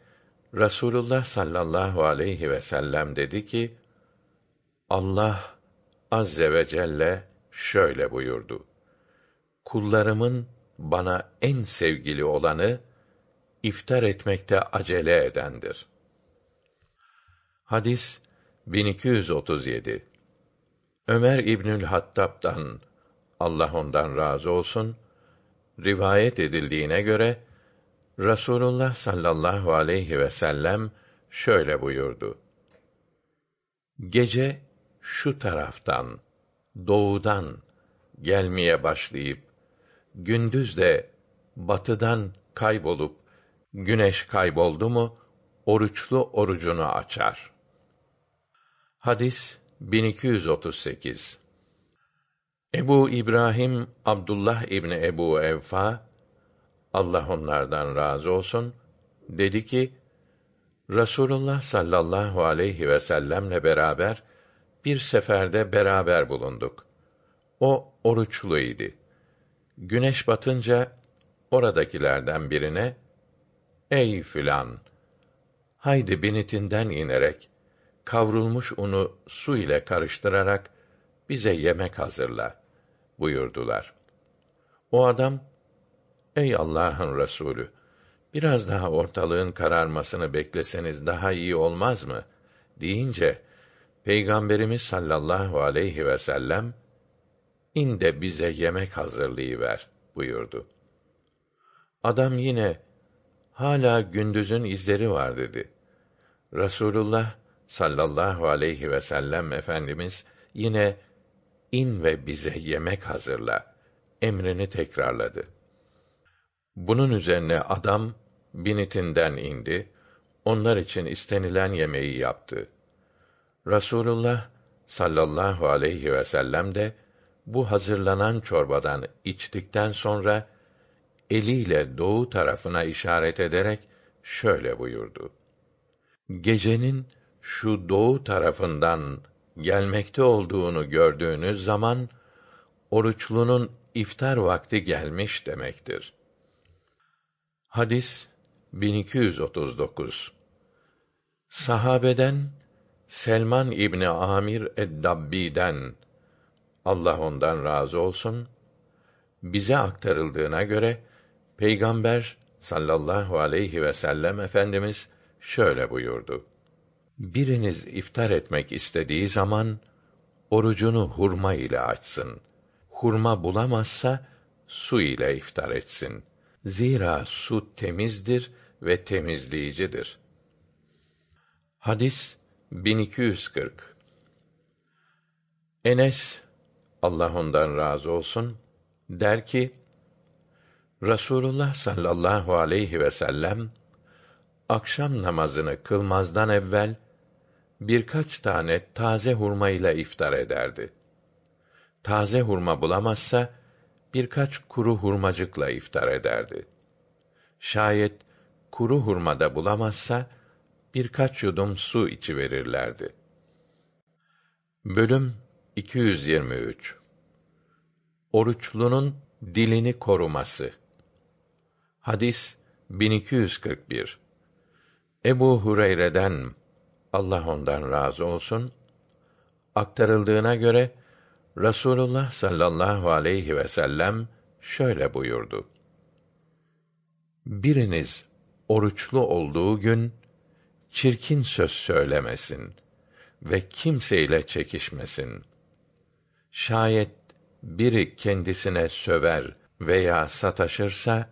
Rasulullah sallallahu aleyhi ve sellem dedi ki Allah azze ve celle şöyle buyurdu. Kullarımın bana en sevgili olanı iftar etmekte acele edendir. Hadis 1237 Ömer İbnül Hattab'dan Allah ondan razı olsun rivayet edildiğine göre Rasulullah sallallahu aleyhi ve sellem şöyle buyurdu. Gece şu taraftan, doğudan gelmeye başlayıp gündüz de batıdan kaybolup güneş kayboldu mu oruçlu orucunu açar. Hadis 1238 Ebu İbrahim Abdullah İbni Ebu Evfa Allah onlardan razı olsun dedi ki Rasulullah sallallahu aleyhi ve sellemle beraber bir seferde beraber bulunduk. O oruçluydu. Güneş batınca oradakilerden birine Ey filan haydi binitinden inerek kavrulmuş unu su ile karıştırarak bize yemek hazırla buyurdular. O adam Ey Allah'ın Resulü biraz daha ortalığın kararmasını bekleseniz daha iyi olmaz mı deyince Peygamberimiz sallallahu aleyhi ve sellem inde bize yemek hazırlayıver buyurdu. Adam yine hala gündüzün izleri var dedi. Rasulullah sallallahu aleyhi ve sellem efendimiz yine in ve bize yemek hazırla emrini tekrarladı. Bunun üzerine adam binitinden indi, onlar için istenilen yemeği yaptı. Rasulullah sallallahu aleyhi ve sellem de bu hazırlanan çorbadan içtikten sonra eliyle doğu tarafına işaret ederek şöyle buyurdu. Gecenin şu doğu tarafından gelmekte olduğunu gördüğünüz zaman oruçlunun iftar vakti gelmiş demektir. Hadis 1239 Sahabeden Selman İbni Amir ed-Dabbi'den Allah ondan razı olsun bize aktarıldığına göre Peygamber sallallahu aleyhi ve sellem efendimiz şöyle buyurdu. Biriniz iftar etmek istediği zaman orucunu hurma ile açsın. Hurma bulamazsa su ile iftar etsin. Zira su temizdir ve temizleyicidir. Hadis 1240 Enes Allah ondan razı olsun der ki Rasulullah sallallahu aleyhi ve sellem akşam namazını kılmazdan evvel birkaç tane taze hurma ile iftar ederdi. Taze hurma bulamazsa birkaç kuru hurmacıkla iftar ederdi. Şayet kuru hurma da bulamazsa birkaç yudum su içi verirlerdi. Bölüm 223 Oruçlunun dilini koruması Hadis 1241 Ebu Hureyre'den Allah ondan razı olsun aktarıldığına göre Rasulullah sallallahu aleyhi ve sellem şöyle buyurdu. Biriniz oruçlu olduğu gün çirkin söz söylemesin ve kimseyle çekişmesin. Şayet biri kendisine söver veya sataşırsa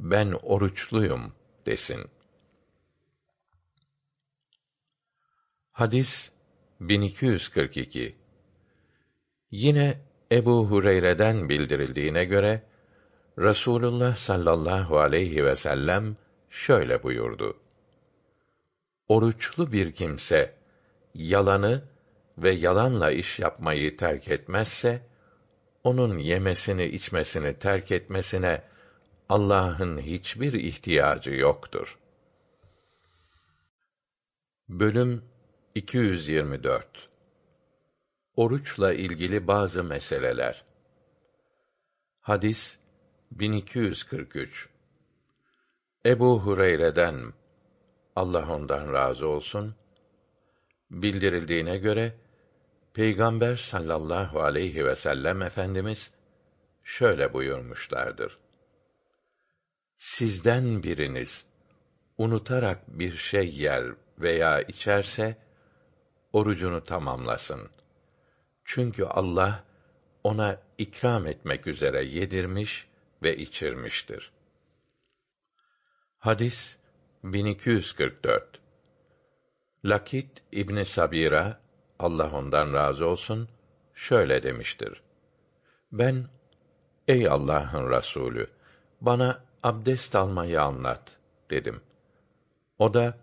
ben oruçluyum desin. Hadis 1242 Yine Ebu Hureyre'den bildirildiğine göre Rasulullah sallallahu aleyhi ve sellem şöyle buyurdu. Oruçlu bir kimse yalanı ve yalanla iş yapmayı terk etmezse onun yemesini içmesini terk etmesine Allah'ın hiçbir ihtiyacı yoktur. Bölüm 224 Oruçla ilgili bazı meseleler. Hadis 1243 Ebu Hureyre'den Allah ondan razı olsun bildirildiğine göre Peygamber sallallahu aleyhi ve sellem efendimiz şöyle buyurmuşlardır. Sizden biriniz unutarak bir şey yer veya içerse orucunu tamamlasın. Çünkü Allah ona ikram etmek üzere yedirmiş ve içirmiştir. Hadis 1244 Lakit İbni Sabira Allah ondan razı olsun şöyle demiştir. Ben ey Allah'ın Resulü bana abdest almayı anlat dedim. O da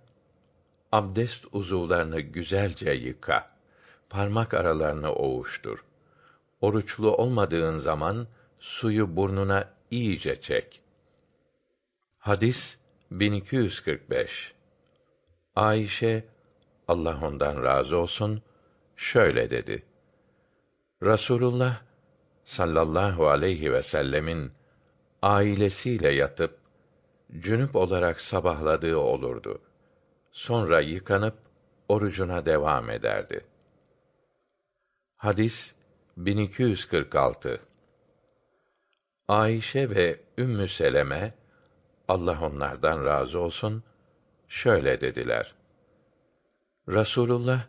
abdest uzuvlarını güzelce yıka. Parmak aralarını ovuştur. Oruçlu olmadığın zaman suyu burnuna iyice çek. Hadis 1245 Ayşe Allah ondan razı olsun şöyle dedi. Rasulullah sallallahu aleyhi ve sellemin ailesiyle yatıp cünüp olarak sabahladığı olurdu. Sonra yıkanıp orucuna devam ederdi. Hadis 1246 Ayşe ve Ümmü Seleme Allah onlardan razı olsun şöyle dediler. Rasulullah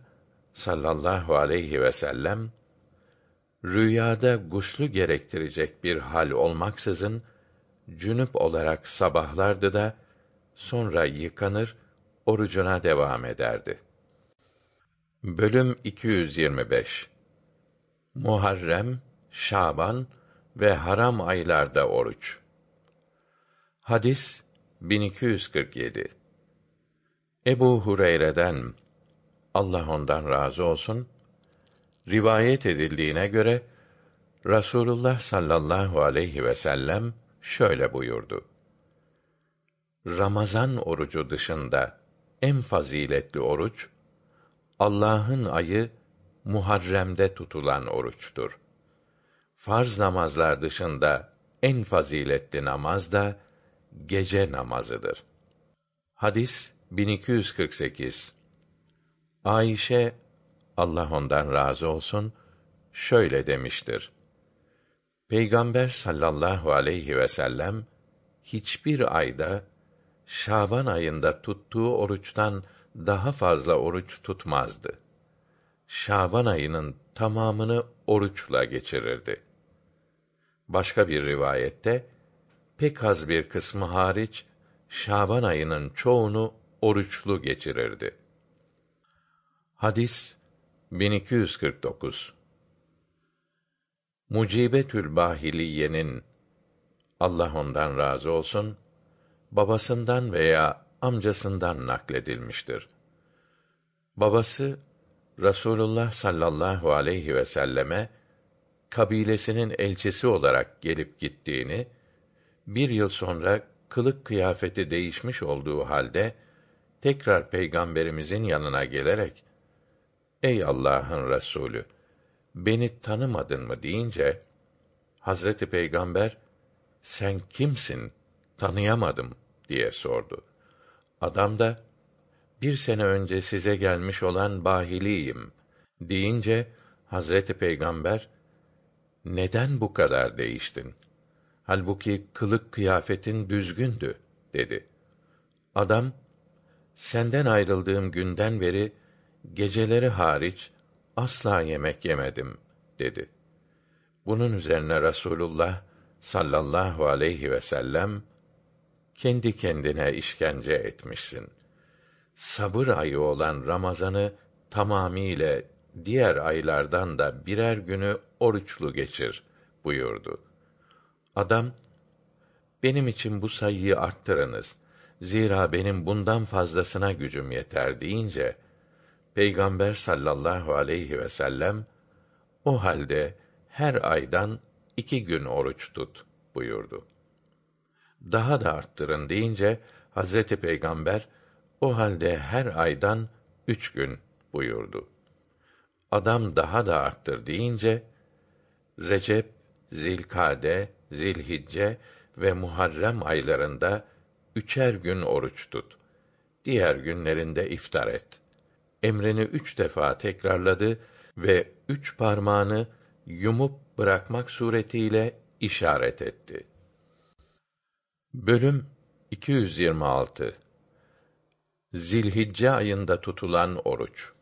sallallahu aleyhi ve sellem rüyada guslu gerektirecek bir hal olmaksızın cünüp olarak sabahlardı da sonra yıkanır orucuna devam ederdi. Bölüm 225 Muharrem, Şaban ve haram aylarda oruç. Hadis 1247 Ebu Hureyre'den Allah ondan razı olsun rivayet edildiğine göre Rasulullah sallallahu aleyhi ve sellem şöyle buyurdu. Ramazan orucu dışında en faziletli oruç Allah'ın ayı Muharrem'de tutulan oruçtur. Farz namazlar dışında en faziletli namaz da gece namazıdır. Hadis 1248 Ayşe Allah ondan razı olsun şöyle demiştir. Peygamber sallallahu aleyhi ve sellem hiçbir ayda Şaban ayında tuttuğu oruçtan daha fazla oruç tutmazdı. Şaban ayının tamamını oruçla geçirirdi. Başka bir rivayette pek az bir kısmı hariç Şaban ayının çoğunu oruçlu geçirirdi. Hadis 1249 Mucibetül Bahiliye'nin Allah ondan razı olsun babasından veya amcasından nakledilmiştir. Babası Rasulullah sallallahu aleyhi ve selleme kabilesinin elçisi olarak gelip gittiğini, bir yıl sonra kılık kıyafeti değişmiş olduğu halde tekrar peygamberimizin yanına gelerek Ey Allah'ın Resulü beni tanımadın mı deyince Hazreti Peygamber sen kimsin tanıyamadım diye sordu. Adam da bir sene önce size gelmiş olan bahiliyim deyince Hazreti Peygamber neden bu kadar değiştin? Halbuki kılık kıyafetin düzgündü dedi. Adam senden ayrıldığım günden beri geceleri hariç asla yemek yemedim dedi. Bunun üzerine Rasulullah sallallahu aleyhi ve sellem kendi kendine işkence etmişsin. Sabır ayı olan Ramazan'ı tamamiyle diğer aylardan da birer günü oruçlu geçir buyurdu. Adam, benim için bu sayıyı arttırınız. Zira benim bundan fazlasına gücüm yeter deyince, Peygamber sallallahu aleyhi ve sellem, o halde her aydan iki gün oruç tut buyurdu. Daha da arttırın deyince, Hazreti Peygamber, o halde her aydan üç gün buyurdu. Adam daha da arttır deyince, Recep, Zilkade, Zilhicce ve Muharrem aylarında üçer gün oruç tut. Diğer günlerinde iftar et. Emrini üç defa tekrarladı ve üç parmağını yumup bırakmak suretiyle işaret etti. Bölüm 226 Zilhicce ayında tutulan oruç.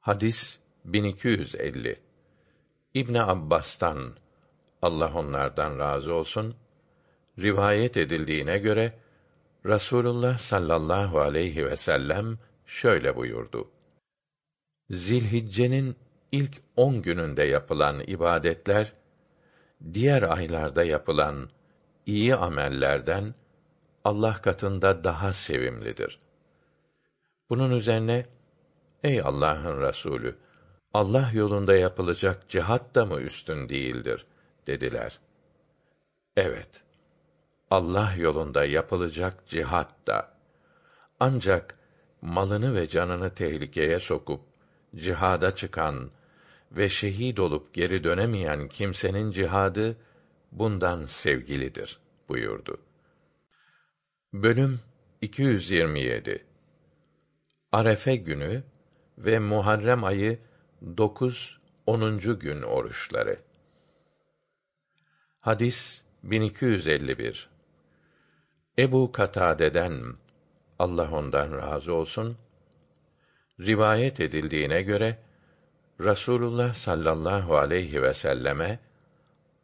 Hadis 1250. İbn Abbas'tan Allah onlardan razı olsun rivayet edildiğine göre Rasulullah sallallahu aleyhi ve sellem şöyle buyurdu. Zilhicce'nin ilk on gününde yapılan ibadetler, diğer aylarda yapılan iyi amellerden Allah katında daha sevimlidir. Bunun üzerine, ey Allah'ın Resulü, Allah yolunda yapılacak cihat da mı üstün değildir? dediler. Evet. Allah yolunda yapılacak cihat da. Ancak malını ve canını tehlikeye sokup cihada çıkan ve şehit olup geri dönemeyen kimsenin cihadı bundan sevgilidir buyurdu. Bölüm 227 Arefe günü ve Muharrem ayı 9 10. gün oruçları. Hadis 1251. Ebu Katade'den Allah ondan razı olsun rivayet edildiğine göre Rasulullah sallallahu aleyhi ve selleme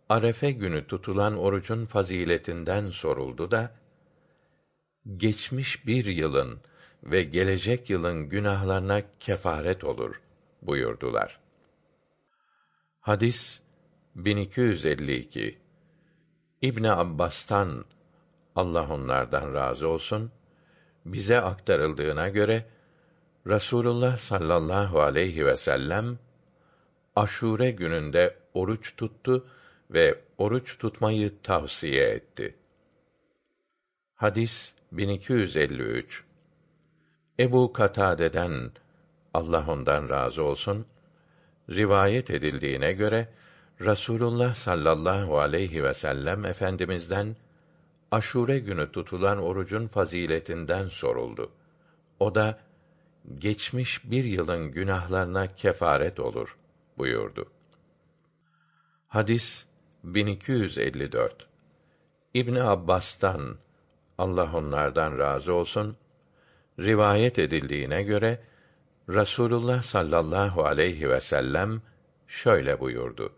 Arefe günü tutulan orucun faziletinden soruldu da geçmiş bir yılın ve gelecek yılın günahlarına kefaret olur buyurdular. Hadis 1252 İbn Abbas'tan Allah onlardan razı olsun bize aktarıldığına göre Rasulullah sallallahu aleyhi ve sellem Aşure gününde oruç tuttu ve oruç tutmayı tavsiye etti. Hadis 1253 Ebu Katade'den Allah ondan razı olsun rivayet edildiğine göre Rasulullah sallallahu aleyhi ve sellem efendimizden Aşure günü tutulan orucun faziletinden soruldu. O da geçmiş bir yılın günahlarına kefaret olur buyurdu. Hadis 1254 İbni Abbas'tan Allah onlardan razı olsun rivayet edildiğine göre Rasulullah sallallahu aleyhi ve sellem şöyle buyurdu.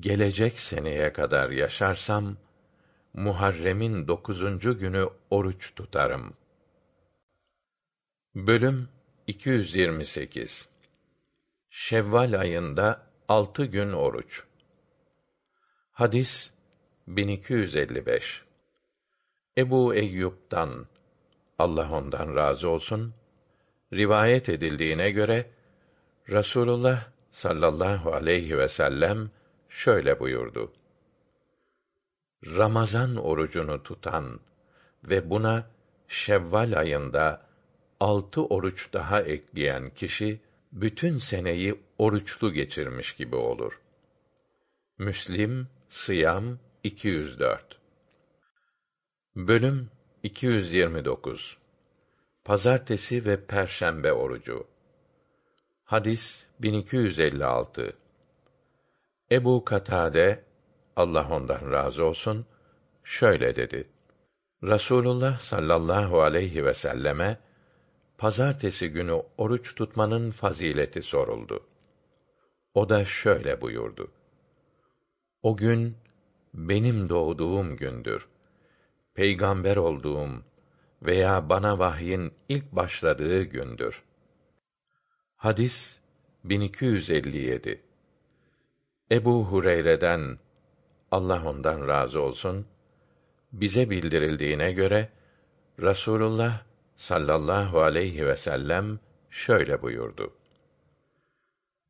Gelecek seneye kadar yaşarsam Muharrem'in dokuzuncu günü oruç tutarım. Bölüm 228 Şevval ayında altı gün oruç. Hadis 1255 Ebu Eyyub'dan Allah ondan razı olsun rivayet edildiğine göre Rasulullah sallallahu aleyhi ve sellem şöyle buyurdu. Ramazan orucunu tutan ve buna Şevval ayında altı oruç daha ekleyen kişi bütün seneyi oruçlu geçirmiş gibi olur. Müslim Sıyam 204 Bölüm 229 Pazartesi ve Perşembe orucu. Hadis 1256 Ebu Katade Allah ondan razı olsun şöyle dedi. Rasulullah sallallahu aleyhi ve selleme pazartesi günü oruç tutmanın fazileti soruldu. O da şöyle buyurdu. O gün benim doğduğum gündür. peygamber olduğum veya bana vahyin ilk başladığı gündür. Hadis 1257 Ebu Hureyre'den Allah ondan razı olsun bize bildirildiğine göre Rasulullah sallallahu aleyhi ve sellem şöyle buyurdu.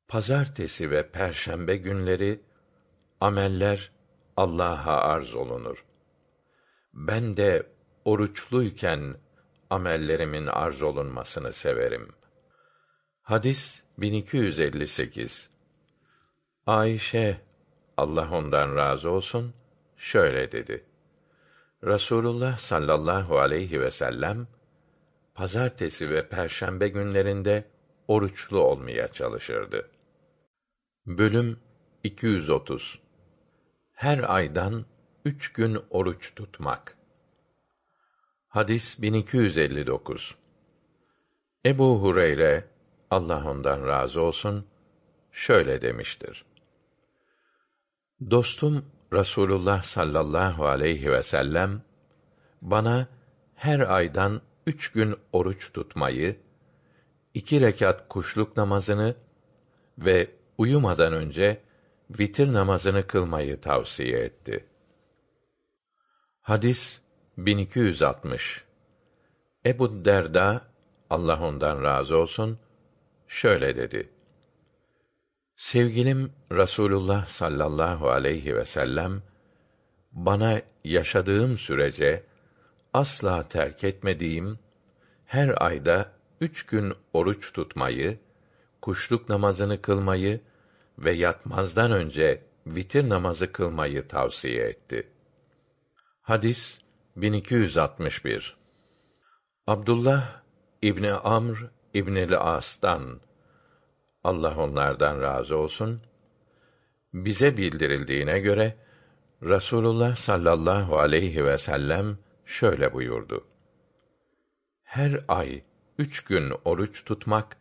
Pazartesi ve perşembe günleri ameller Allah'a arz olunur. Ben de oruçluyken amellerimin arz olunmasını severim. Hadis 1258 Ayşe Allah ondan razı olsun şöyle dedi. Rasulullah sallallahu aleyhi ve sellem pazartesi ve perşembe günlerinde oruçlu olmaya çalışırdı. Bölüm 230 Her aydan üç gün oruç tutmak. Hadis 1259 Ebu Hureyre, Allah ondan razı olsun, şöyle demiştir. Dostum Rasulullah sallallahu aleyhi ve sellem bana her aydan üç gün oruç tutmayı, iki rekat kuşluk namazını ve uyumadan önce vitir namazını kılmayı tavsiye etti. Hadis 1260 Ebu Derda Allah ondan razı olsun şöyle dedi. Sevgilim Rasulullah sallallahu aleyhi ve sellem bana yaşadığım sürece asla terk etmediğim her ayda üç gün oruç tutmayı, kuşluk namazını kılmayı ve yatmazdan önce vitir namazı kılmayı tavsiye etti. Hadis 1261 Abdullah İbni Amr İbnül As'tan Allah onlardan razı olsun bize bildirildiğine göre Rasulullah sallallahu aleyhi ve sellem şöyle buyurdu. Her ay üç gün oruç tutmak,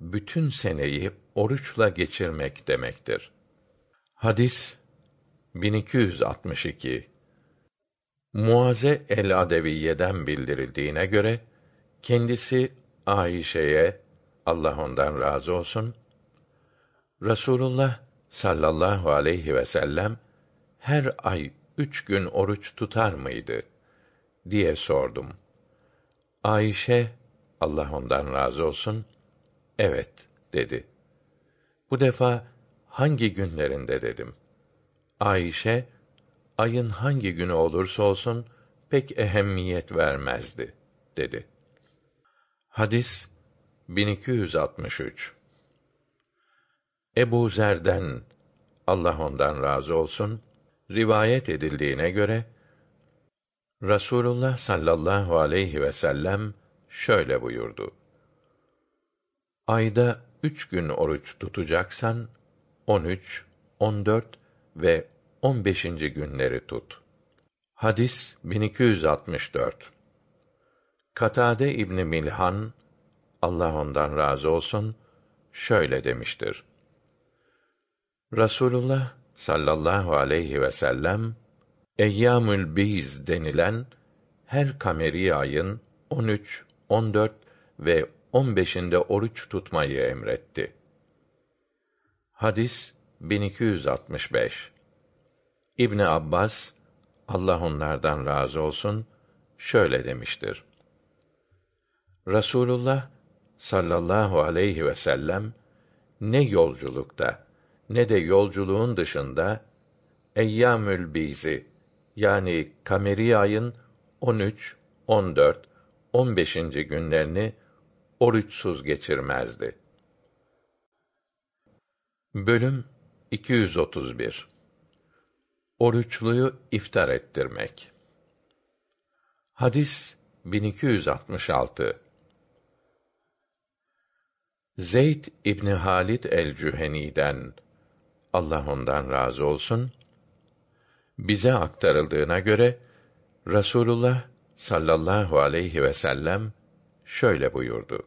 bütün seneyi oruçla geçirmek demektir. Hadis 1262 Muaze el-Adeviye'den bildirildiğine göre kendisi Ayşe'ye Allah ondan razı olsun Rasulullah sallallahu aleyhi ve sellem her ay üç gün oruç tutar mıydı diye sordum. Ayşe Allah ondan razı olsun evet dedi. Bu defa hangi günlerinde dedim. Ayşe ayın hangi günü olursa olsun pek ehemmiyet vermezdi dedi. Hadis 1263 Ebu Zer'den Allah ondan razı olsun rivayet edildiğine göre Rasulullah sallallahu aleyhi ve sellem şöyle buyurdu. Ayda üç gün oruç tutacaksan, on üç, on dört ve on beşinci günleri tut. Hadis 1264 Katade İbni Milhan, Allah ondan razı olsun, şöyle demiştir. Rasulullah sallallahu aleyhi ve sellem Eyyamül Biz denilen her kameri ayın 13, 14 ve 15'inde oruç tutmayı emretti. Hadis 1265 İbn Abbas Allah onlardan razı olsun şöyle demiştir. Rasulullah sallallahu aleyhi ve sellem ne yolculukta ne de yolculuğun dışında Eyyamül Bizi yani kameri ayın 13, 14, 15. günlerini oruçsuz geçirmezdi. Bölüm 231 Oruçluyu iftar ettirmek. Hadis 1266 Zeyd İbni Halid el-Cüheni'den Allah ondan razı olsun bize aktarıldığına göre Rasulullah sallallahu aleyhi ve sellem şöyle buyurdu.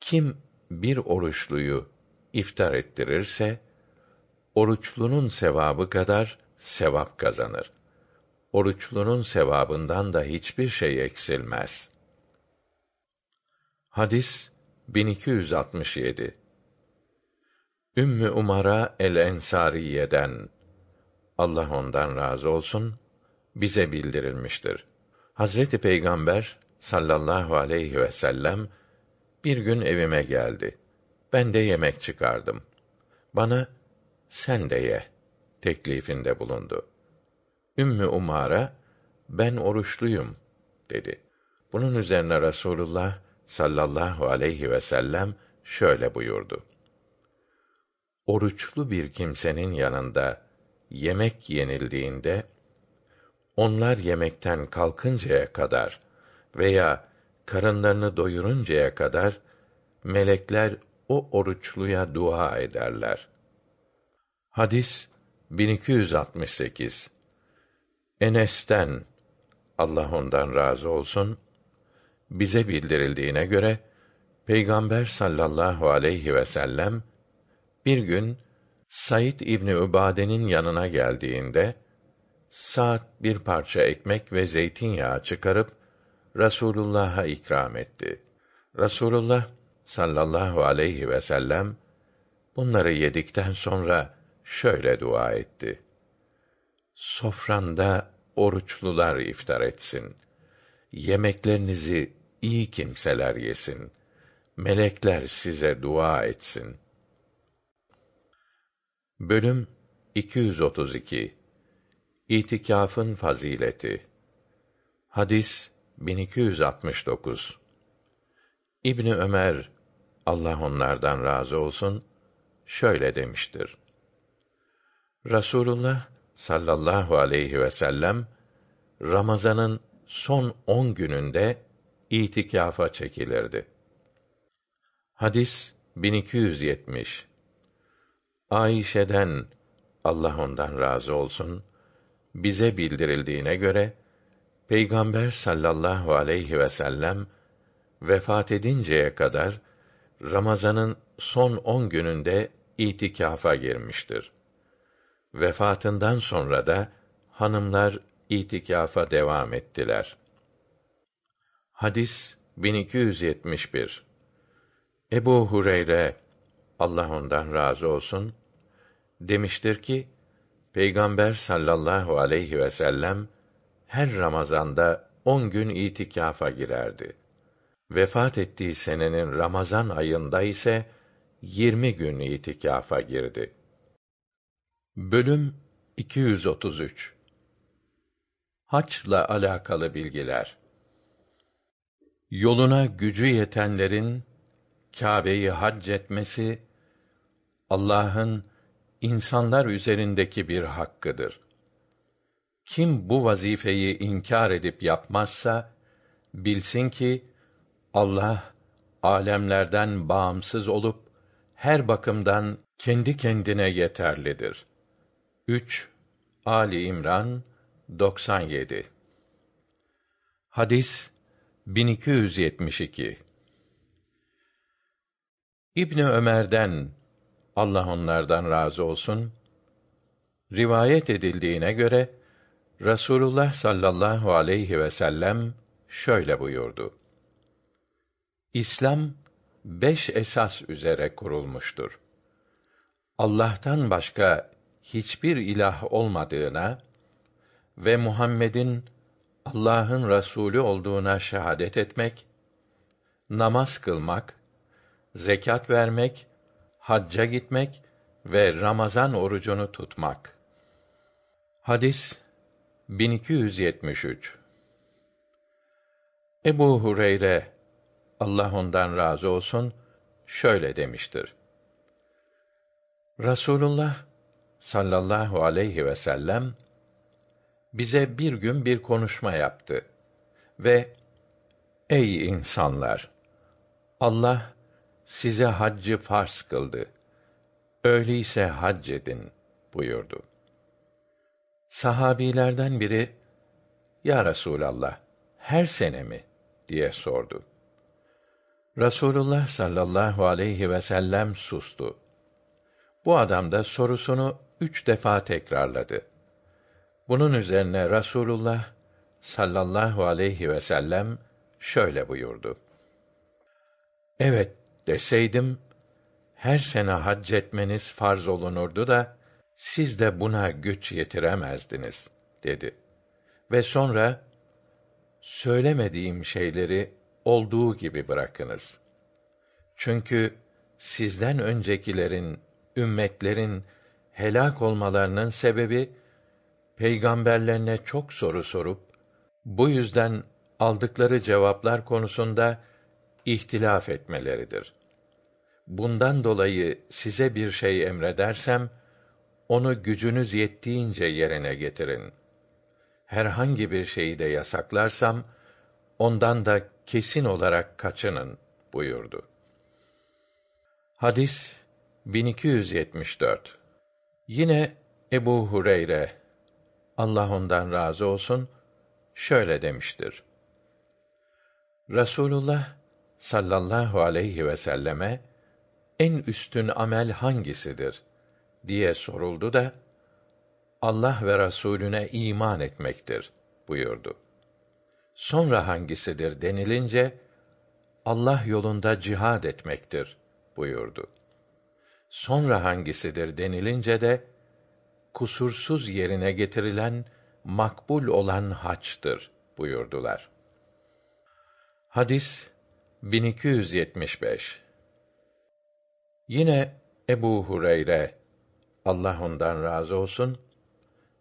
Kim bir oruçluyu iftar ettirirse oruçlunun sevabı kadar sevap kazanır. oruçlunun sevabından da hiçbir şey eksilmez. Hadis 1267 Ümmü Umara el-Ensariye'den Allah ondan razı olsun bize bildirilmiştir. Hazreti Peygamber sallallahu aleyhi ve sellem bir gün evime geldi. Ben de yemek çıkardım. Bana sen de ye teklifinde bulundu. Ümmü Umara ben oruçluyum dedi. Bunun üzerine Rasulullah sallallahu aleyhi ve sellem şöyle buyurdu. Oruçlu bir kimsenin yanında yemek yenildiğinde onlar yemekten kalkıncaya kadar veya karınlarını doyuruncaya kadar melekler o oruçluya dua ederler. Hadis 1268 Enes'ten Allah ondan razı olsun bize bildirildiğine göre Peygamber sallallahu aleyhi ve sellem bir gün Said İbni Übade'nin yanına geldiğinde saat bir parça ekmek ve zeytinyağı çıkarıp Rasulullah'a ikram etti. Rasulullah sallallahu aleyhi ve sellem bunları yedikten sonra şöyle dua etti. Sofranda oruçlular iftar etsin. Yemeklerinizi iyi kimseler yesin. Melekler size dua etsin. Bölüm 232 İtikafın fazileti Hadis 1269 İbni Ömer Allah onlardan razı olsun şöyle demiştir. Rasulullah sallallahu aleyhi ve sellem Ramazan'ın son on gününde itikafa çekilirdi. Hadis 1270 Ayşe'den Allah ondan razı olsun bize bildirildiğine göre Peygamber sallallahu aleyhi ve sellem vefat edinceye kadar Ramazan'ın son on gününde itikafa girmiştir. Vefatından sonra da hanımlar itikafa devam ettiler. Hadis 1271 Ebu Hureyre Allah ondan razı olsun demiştir ki Peygamber sallallahu aleyhi ve sellem her Ramazanda on gün itikafa girerdi. Vefat ettiği senenin Ramazan ayında ise yirmi gün itikafa girdi. Bölüm 233 Haçla alakalı bilgiler Yoluna gücü yetenlerin Kâbe'yi hac etmesi Allah'ın insanlar üzerindeki bir hakkıdır. Kim bu vazifeyi inkar edip yapmazsa bilsin ki Allah alemlerden bağımsız olup her bakımdan kendi kendine yeterlidir. 3 Ali İmran 97 Hadis 1272 İbni Ömer'den Allah onlardan razı olsun rivayet edildiğine göre Rasulullah sallallahu aleyhi ve sellem şöyle buyurdu. İslam beş esas üzere kurulmuştur. Allah'tan başka hiçbir ilah olmadığına ve Muhammed'in Allah'ın Resulü olduğuna şehadet etmek, namaz kılmak, zekat vermek, hacca gitmek ve Ramazan orucunu tutmak. Hadis 1273 Ebu Hureyre Allah ondan razı olsun şöyle demiştir. Rasulullah sallallahu aleyhi ve sellem bize bir gün bir konuşma yaptı ve ey insanlar Allah size haccı farz kıldı. Öyleyse hac edin buyurdu. Sahabilerden biri Ya Resulallah her sene mi diye sordu. Rasulullah sallallahu aleyhi ve sellem sustu. Bu adam da sorusunu üç defa tekrarladı. Bunun üzerine Rasulullah sallallahu aleyhi ve sellem şöyle buyurdu. Evet deseydim her sene hac etmeniz farz olunurdu da siz de buna güç yetiremezdiniz dedi. Ve sonra söylemediğim şeyleri olduğu gibi bırakınız. Çünkü sizden öncekilerin, ümmetlerin helak olmalarının sebebi peygamberlerine çok soru sorup bu yüzden aldıkları cevaplar konusunda ihtilaf etmeleridir. Bundan dolayı size bir şey emredersem onu gücünüz yettiğince yerine getirin. Herhangi bir şeyi de yasaklarsam ondan da kesin olarak kaçının buyurdu. Hadis 1274. Yine Ebu Hureyre Allah ondan razı olsun şöyle demiştir. Rasulullah sallallahu aleyhi ve selleme en üstün amel hangisidir diye soruldu da Allah ve Rasulüne iman etmektir buyurdu. Sonra hangisidir denilince Allah yolunda cihad etmektir buyurdu. Sonra hangisidir denilince de kusursuz yerine getirilen makbul olan haçtır buyurdular. Hadis 1275 Yine Ebu Hureyre Allah ondan razı olsun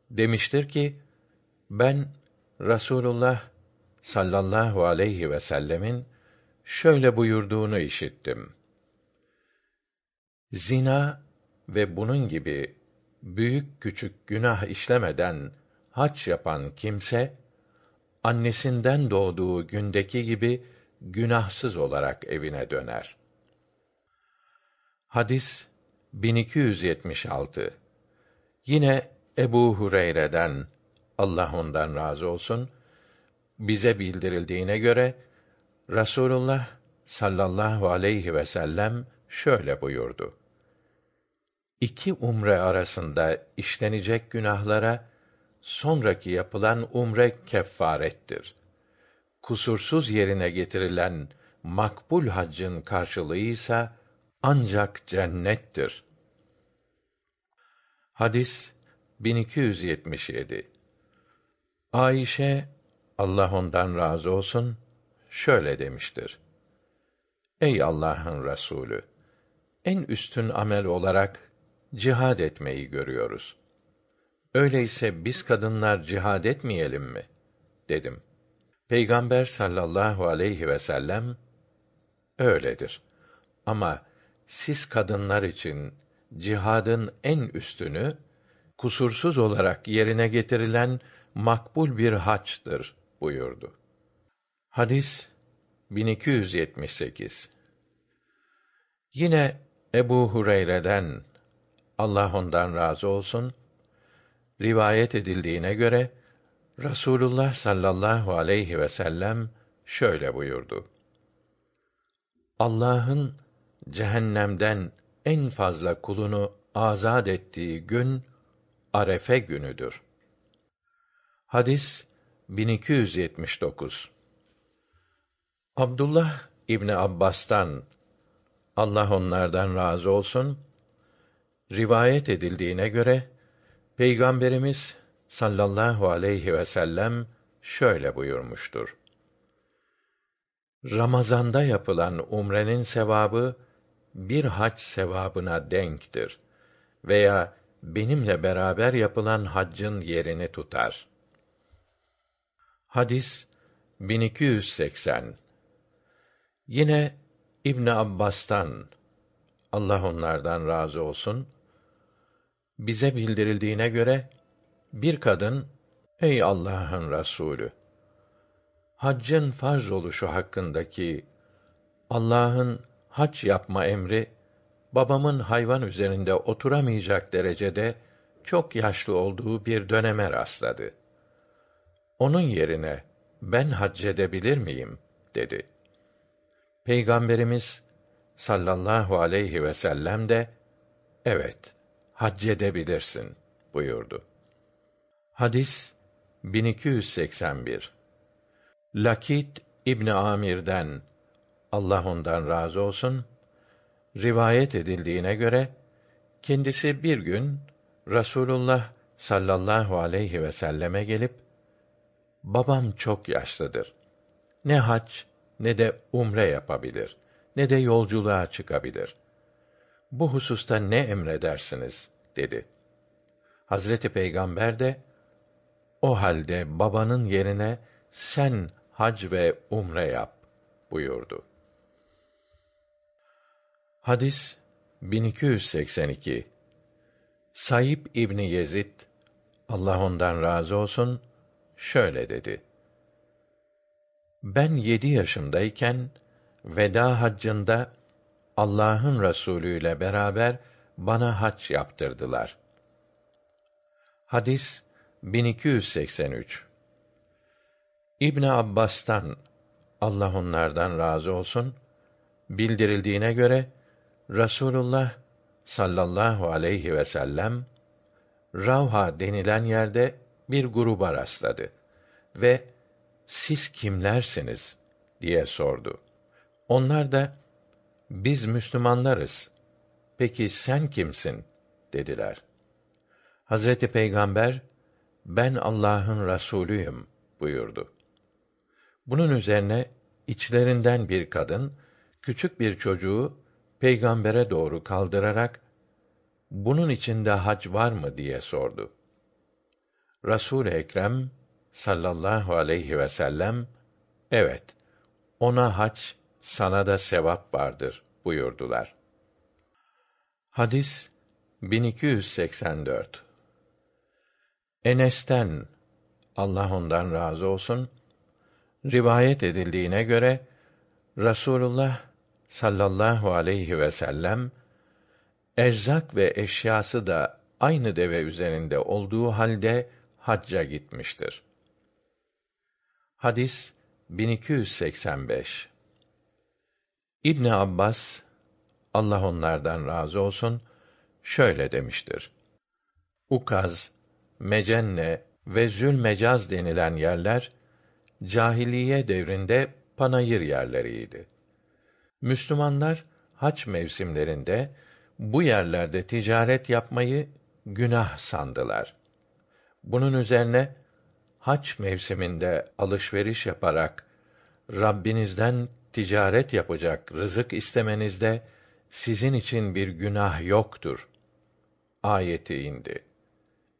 demiştir ki ben Rasulullah sallallahu aleyhi ve sellemin şöyle buyurduğunu işittim. Zina ve bunun gibi büyük küçük günah işlemeden haç yapan kimse annesinden doğduğu gündeki gibi günahsız olarak evine döner. Hadis 1276 Yine Ebu Hureyre'den Allah ondan razı olsun bize bildirildiğine göre Rasulullah sallallahu aleyhi ve sellem şöyle buyurdu. İki umre arasında işlenecek günahlara sonraki yapılan umre kefarettir. Kusursuz yerine getirilen makbul haccın karşılığı ise ancak cennettir. Hadis 1277 Ayşe Allah ondan razı olsun şöyle demiştir. Ey Allah'ın Resulü en üstün amel olarak cihad etmeyi görüyoruz. Öyleyse biz kadınlar cihad etmeyelim mi? dedim. Peygamber sallallahu aleyhi ve sellem öyledir. Ama siz kadınlar için cihadın en üstünü kusursuz olarak yerine getirilen makbul bir haçtır buyurdu. Hadis 1278 Yine Ebu Hureyre'den Allah ondan razı olsun rivayet edildiğine göre Rasulullah sallallahu aleyhi ve sellem şöyle buyurdu. Allah'ın cehennemden en fazla kulunu azad ettiği gün Arefe günüdür. Hadis 1279 Abdullah İbni Abbas'tan Allah onlardan razı olsun rivayet edildiğine göre Peygamberimiz sallallahu aleyhi ve sellem şöyle buyurmuştur. Ramazanda yapılan umrenin sevabı bir hac sevabına denktir veya benimle beraber yapılan haccın yerini tutar. Hadis 1280 Yine İbn Abbas'tan Allah onlardan razı olsun bize bildirildiğine göre bir kadın ey Allah'ın Resulü haccın farz oluşu hakkındaki Allah'ın hac yapma emri babamın hayvan üzerinde oturamayacak derecede çok yaşlı olduğu bir döneme rastladı. Onun yerine ben hac edebilir miyim dedi. Peygamberimiz sallallahu aleyhi ve sellem de evet hac edebilirsin buyurdu. Hadis 1281 Lakit İbni Amir'den Allah ondan razı olsun rivayet edildiğine göre kendisi bir gün Rasulullah sallallahu aleyhi ve selleme gelip babam çok yaşlıdır. Ne hac ne de umre yapabilir. Ne de yolculuğa çıkabilir. Bu hususta ne emredersiniz dedi. Hazreti Peygamber de o halde babanın yerine sen hac ve umre yap buyurdu. Hadis 1282 Sayıp İbni Yezid Allah ondan razı olsun şöyle dedi. Ben yedi yaşımdayken veda haccında Allah'ın Resulü ile beraber bana hac yaptırdılar. Hadis 1283 İbn Abbas'tan Allah onlardan razı olsun bildirildiğine göre Rasulullah sallallahu aleyhi ve sellem Ravha denilen yerde bir gruba rastladı ve siz kimlersiniz diye sordu. Onlar da biz Müslümanlarız. Peki sen kimsin? dediler. Hazreti Peygamber ben Allah'ın Resulüyüm buyurdu. Bunun üzerine içlerinden bir kadın küçük bir çocuğu peygambere doğru kaldırarak bunun içinde hac var mı diye sordu. Resul Ekrem sallallahu aleyhi ve sellem evet ona hac sana da sevap vardır buyurdular. Hadis 1284 Enes'ten Allah ondan razı olsun rivayet edildiğine göre Rasulullah sallallahu aleyhi ve sellem erzak ve eşyası da aynı deve üzerinde olduğu halde hacca gitmiştir. Hadis 1285 İbn Abbas Allah onlardan razı olsun şöyle demiştir. Ukaz, Mecenne ve Zülmecaz denilen yerler cahiliye devrinde panayır yerleriydi. Müslümanlar haç mevsimlerinde bu yerlerde ticaret yapmayı günah sandılar. Bunun üzerine haç mevsiminde alışveriş yaparak Rabbinizden ticaret yapacak rızık istemenizde sizin için bir günah yoktur. Ayeti indi.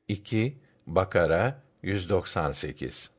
2 Bakara 198